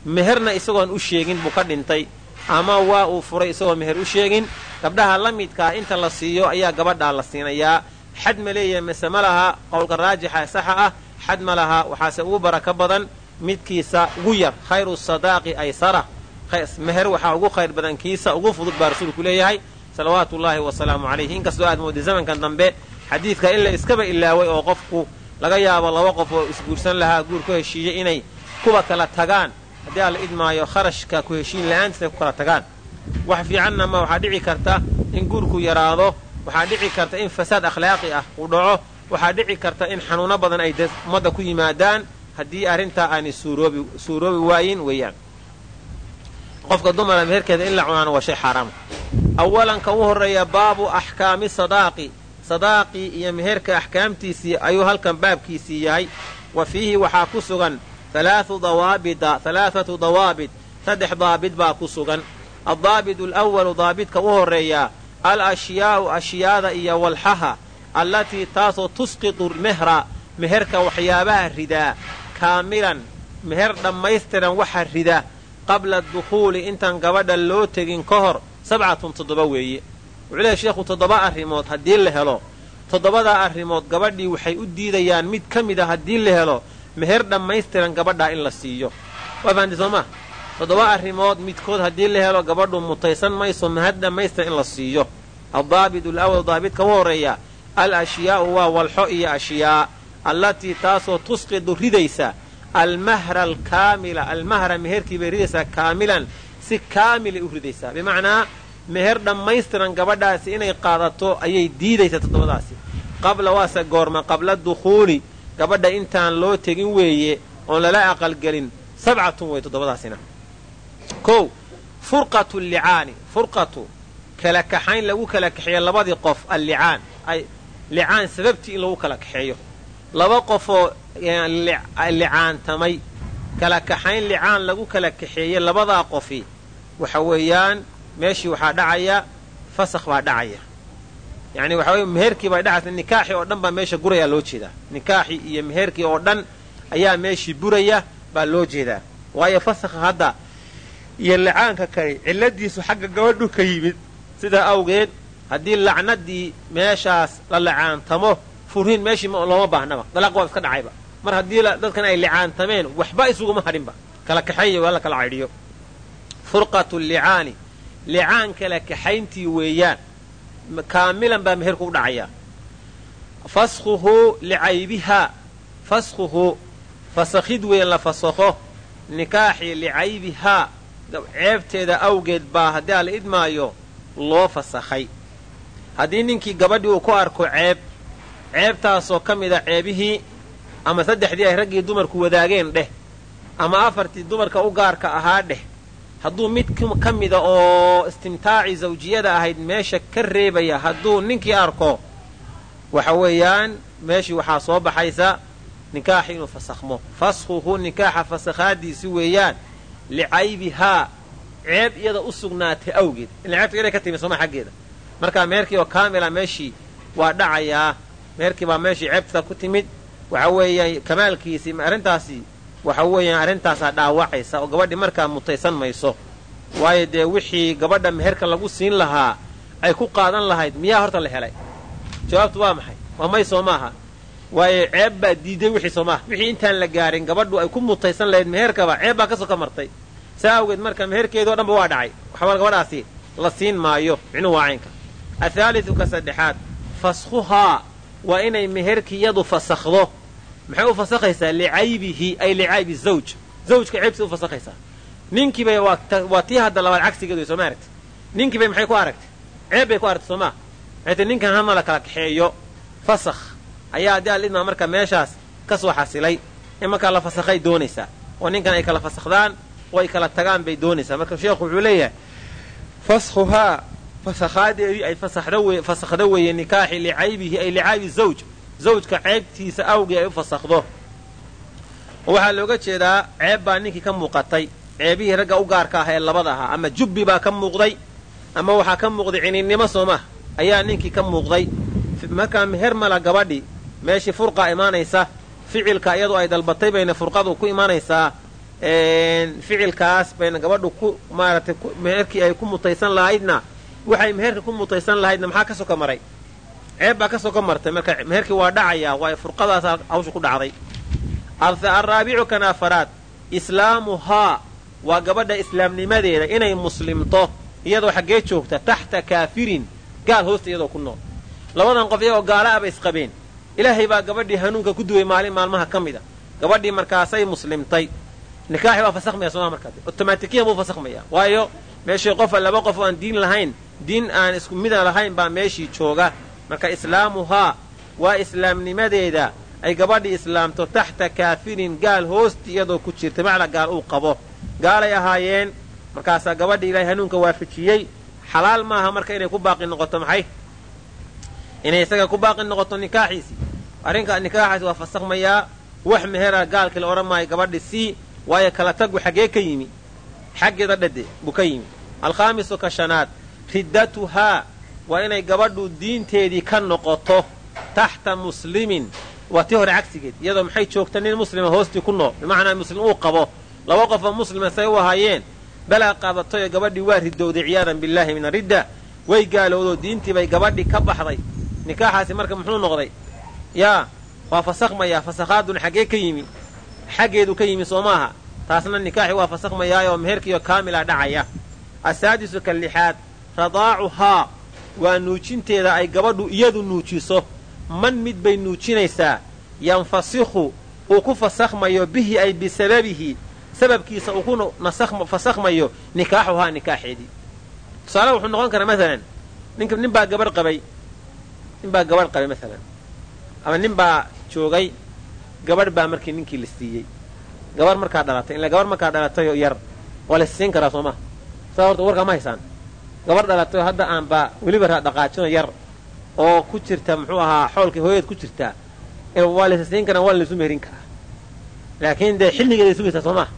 meherna isagoon u sheegin buu ka dhintay ama waa uu furay isagoon meher u sheegin. Gabdhaha la midkaa inta la siiyo ayaa gabadhaa la siinayaa. Xad ma leeyahay mise ma laha qowlka raajixa saxa ah. Xad ma laha waxaase ugu barako badan midkiisa ugu yar khayru sadaaqi aysara meher waxaa ugu khayr badan kiisa ugu fudud baa rasuulku leeyahay. Salawaatu ullaahi wasalaamu calayhi inkastoo aad mooday zamankan dambe xadiidka in la iskaba ilaaway oo qofku laga yaabo laba qof oo isguursan lahaa guur ku heshiiyey inay kuwa kala tagaan. Haddii alla idmaayo kharashka ku heshiin la'aantiis ay ku kala tagaan. Wax fiicanna ma waxaa dhici karta in guurku yaraado waxaa dhici karta in fasaad akhlaaqi ah uu dhaco waxaa dhici karta in xanuuno badan ay ummadda ku yimaadaan haddii arrintaa aanay suuroobi waayin weeyaan. Qofka dumara meherkeeda in la cunaana waa shay xaaraama awalan ka u horreeya baabu axkaami sadaaqi. Sadaaqii iyo meherka axkaamtiisii ayuu halkan baabkiisii yahay. Wa fiihi waxaa ku sugan halaatu dawaabida halaathatu dawaabid. Saddex daabid baa ku sugan. Addaabidu alawalu daabidka u horreeyaa al ashyaa'u ashyaada iyo walxaha allatii taasoo tusqitu mehra meherka waxyaabaha ridaa kaamilan meher dhammaystiran waxa rida qabla dukhuuli intaan gabadha loo tegin ka hor sabcatun toddoba weeye wuxuu leehay sheekhu toddoba arrimood haddii la helo. Toddobadaa arrimood gabadhii waxay u diidayaan mid ka mid a haddii la helo meher dhammaystiran gabadhaa in la siiyo. Waa fahanti soo maa toddoba arrimood midkood haddii la helo gabadhu mutaysan mayso meher dhammaystiran in la siiyo. Addaabidu alawal daabidka u horreeya al ashyaa'u waa walxo iyo ashyaa allatii taasoo tusqidu ridaysa almahra alkaamila almahra meherkii bay ridaysaa kaamilan si kaamilay u ridaysaa. Bimacnaa meher dhammaystiran gabadhaasi inay qaadato ayay diidaysaa toddobadaasi. Qabla waase goorma qabla dukhuuli gabadha intaan loo tegin weeye oon lala aqalgelin sabcatun wey toddobadaasina. Kow furqatu allicaani furqatu kala kaxayn lagu kala kaxeeyo labadii qof allicaan licaan sababtii in lagu kala kaxeeyo laba qofoo licaantamay kala kaxayn licaan lagu kala kaxeeyey labadaa qofi. Waxa weeyaan meeshii waxaa dhacaya fasakh baa dhacaya. Yacni waxa weye meherkii baa dhacaysa nikaaxii oo dhan baa meesha gurayaa loo jeedaa. Nikaaxii iyo meherkii oo dhan ayaa meeshii buraya baa loo jeedaa. Waayo fasakha hadda iyo licaanka kale cilladiisu xagga gabadhu ka yimid. Sidaa awgeed haddii lacnadii meeshaas la licaantamo furhiin meeshii looma baahnaba dalaaq waa iska dhacayba. Mar haddii dadkan ay licaantameen waxba isuguma hadhinba kala kaxeeya waa la kala caydhiyo furqatu licaani. Licaan kala kaxayntii weeyaan. Kaamilan baa meherku u dhacayaa faskhuhu licaybihaa. Faskhuhu fasakhid weyn la fasakho. Nikaaxii licaybihaa. Ceebteeda awgeed baa haddii ala idmaayo loo fasakhay. Haddii ninkii gabadhii uu ku arko ceeb ceebtaasoo ka mid a ceebihii ama saddexdii ay raggii dumarku wadaageen dheh ama afartii dumarka u gaarka ahaa dheh hadduu mid ka mida oo istimtaacii zawjiyada ahayd meesha ka reebaya hadduu ninkii arko waxa weeyaan meeshii waxaa soo baxaysa nikaaxi inuu fasakhmo. Faskhuhu nikaaxa fasakhaadiisi weeyaan licaybihaa ceeb iyada u sugnaatay awgeed. Ila ceebta inay ka timi sooma xaggeeda. Markaa meherkii oo kaamila meeshii waa dhacayaa meherkii baa meeshii ceebta ku timid. Waxa weeyaan kamaalkiisii arrintaasi waxa weeyaan arrintaasaa dhaawacaysa oo gabadhii markaa mutaysan mayso. Waayo dee wixii gabadha meherka lagu siin lahaa ay ku qaadan lahayd miyaa horta la helay? Jawaabtu waa maxay? Waa may soo maaha? Waayo ceeb baa diiday wixii soo maaha. Wixii intaan la gaarin gabadhu ay ku mutaysan lahayd meherkaba ceeb baa ka soo ka martay. Saa awgeed marka meherkeedii o dhanba waa dhacay. Waxba gabadhaasi la siin maayo micnuhu waa caynka. Athaalidu ka saddexaad faskhuhaa waa inay meherkiyadu fasakhdo. Maxay u fasakhaysaa? licaybihi ay licaybi zawj. Zawjka ceebtiisa u fasakhaysaa. Ninkiibay waa tii hadda labaad cagsigeedu soo ma aragti ninkiibay maxay ku aragtay ceeb bay ku aragtay soo maa maxay ninkan hama la kala kaxeeyo. Fasakh. Ayaa haddii alidmaa marka meeshaas ka soo xasilay in markaa la fasakhay doonaysaa. Oo ninkan ay kala fasakhdaan oo ay kala tagaan bay doonaysaa. Marka sheekhu wuxuu leeyahay faskhuhaa fasakhaadeedii ay fasakhda weeye nikaaxi licaybihi ay licaybi zawj. Zawjka ceebtiisa awgii ay u fasakhdo. Waxaa looga jeedaa ceeb baa ninkii ka muuqatay. Ceebihii ragga u gaarka ah ee labada ahaa. Ama jubbi baa ka muuqday ama waxaa ka muuqday ciniinnimo soomah ayaa ninkii ka muuqday. Markaa meher mala gabadhi meeshii furqa imaanaysa ficilka iyadoo ay dalbatay bayna furqadu ku imaanaysaa ficilkaas bayna gabadhu ku maaratay meherkii ay ku mutaysan lahaydna waxay meherka ku mutaysan lahaydna maxaa ka maray ceeb baa ka soka martay marka meherkii waa dhacayaa waayo furqadaasa hawsha ku dhacday. Arraabicu kan afaraad islaamuhaa waa gabadha islaamnimadeeda inay muslimto iyadoo xaggee joogta taxta kaafirin gaal hoosta iyadoo ku nool. Labadan qof iyagoo gaala aba isqabeen. Ilaahay baa gabadhii hanuunka ku duway maalin maalmaha ka mid a gabadhii markaasay muslimtay. Nikaaxi waa fasakhmaya sooma markaa otomaatikiyan buu fasakhmaya waayo meeshii qofa laba qof oo aan diin lahayn diin aan isku mida lahayn baa meeshii jooga. Marka islaamuhaa waa islaamnimadeeda ay gabadhii islaamto taxta kaafirin gaal hoosti iyadoo ku jirta macna gaal uu qabo. Gaalay ahaayeen markaasaa gabadhii ilaahay hanuunka waafajiyey. Xalaal maaha marka inay ku baaqi noqoto maxay? Inay isaga ku baaqi noqoto nikaaxiisii arrinka nikaaxaasi waa fasakhmayaa wax mehera gaalkii la odhan maayo gabadhi sii waayo kala tagu xaggee ka yimi. Xaggeeda dhade buu ka yimi. Alkhaamisu ka shanaad riddatuhaa waa inay gabadhu diinteedii ka noqoto taxta muslimin. Waa tii hore cagsigeed iyadoo maxay joogta nin muslima hoostii ku nool? Bimacnaa muslim uu qabo. Laba qofoo muslima say u ahaayeen balaa qaadatoyo gabadhii waa ridowday ciyaadan billaahi min aridda way gaalowdoo diintii bay gabadhii ka baxday. Nikaaxaasi marka muxuu noqday? Yaa waa fasakhmayaa fasakhaadun xaggee ka yimi. Xaggeedu ka yimi soo maaha. Taasna nikaaxi waa fasakhmayaayoo meherkiiyo kaamila dhacaya. Asaadisu ka radaacuhaa waa nuujinteeda ay gabadhu iyadu nuujiso. Man mid bay nuujinaysaa yanfasikhu uu ku fasakhmayo bihi ay bisababihi sababkiisa uu ku fasakhmayo nikaaxuhaa nikaaxeedii. Tusaale wuxuu noqon karaa maalan ninka nin baa gabadh qabay nin baa gabadh qabay maalan ama nin baa joogay gabadh baa markii ninkii la siiyey. Gabarh markaa dhalatay ila gabarh markaa dhalatayoo yar waa la siin karaa soo maha saa horta warkaa ma haysaan gabarh dhalatayoo hadda aanbaa weliba dhaqaajino yar oo ku jirta muxuu ahaa xoolkii hooyaed ku jirtaa waa laysa siin karaa waa laysu meherin karaa. Laakiin dee xilligeeday sugaysaa soo maha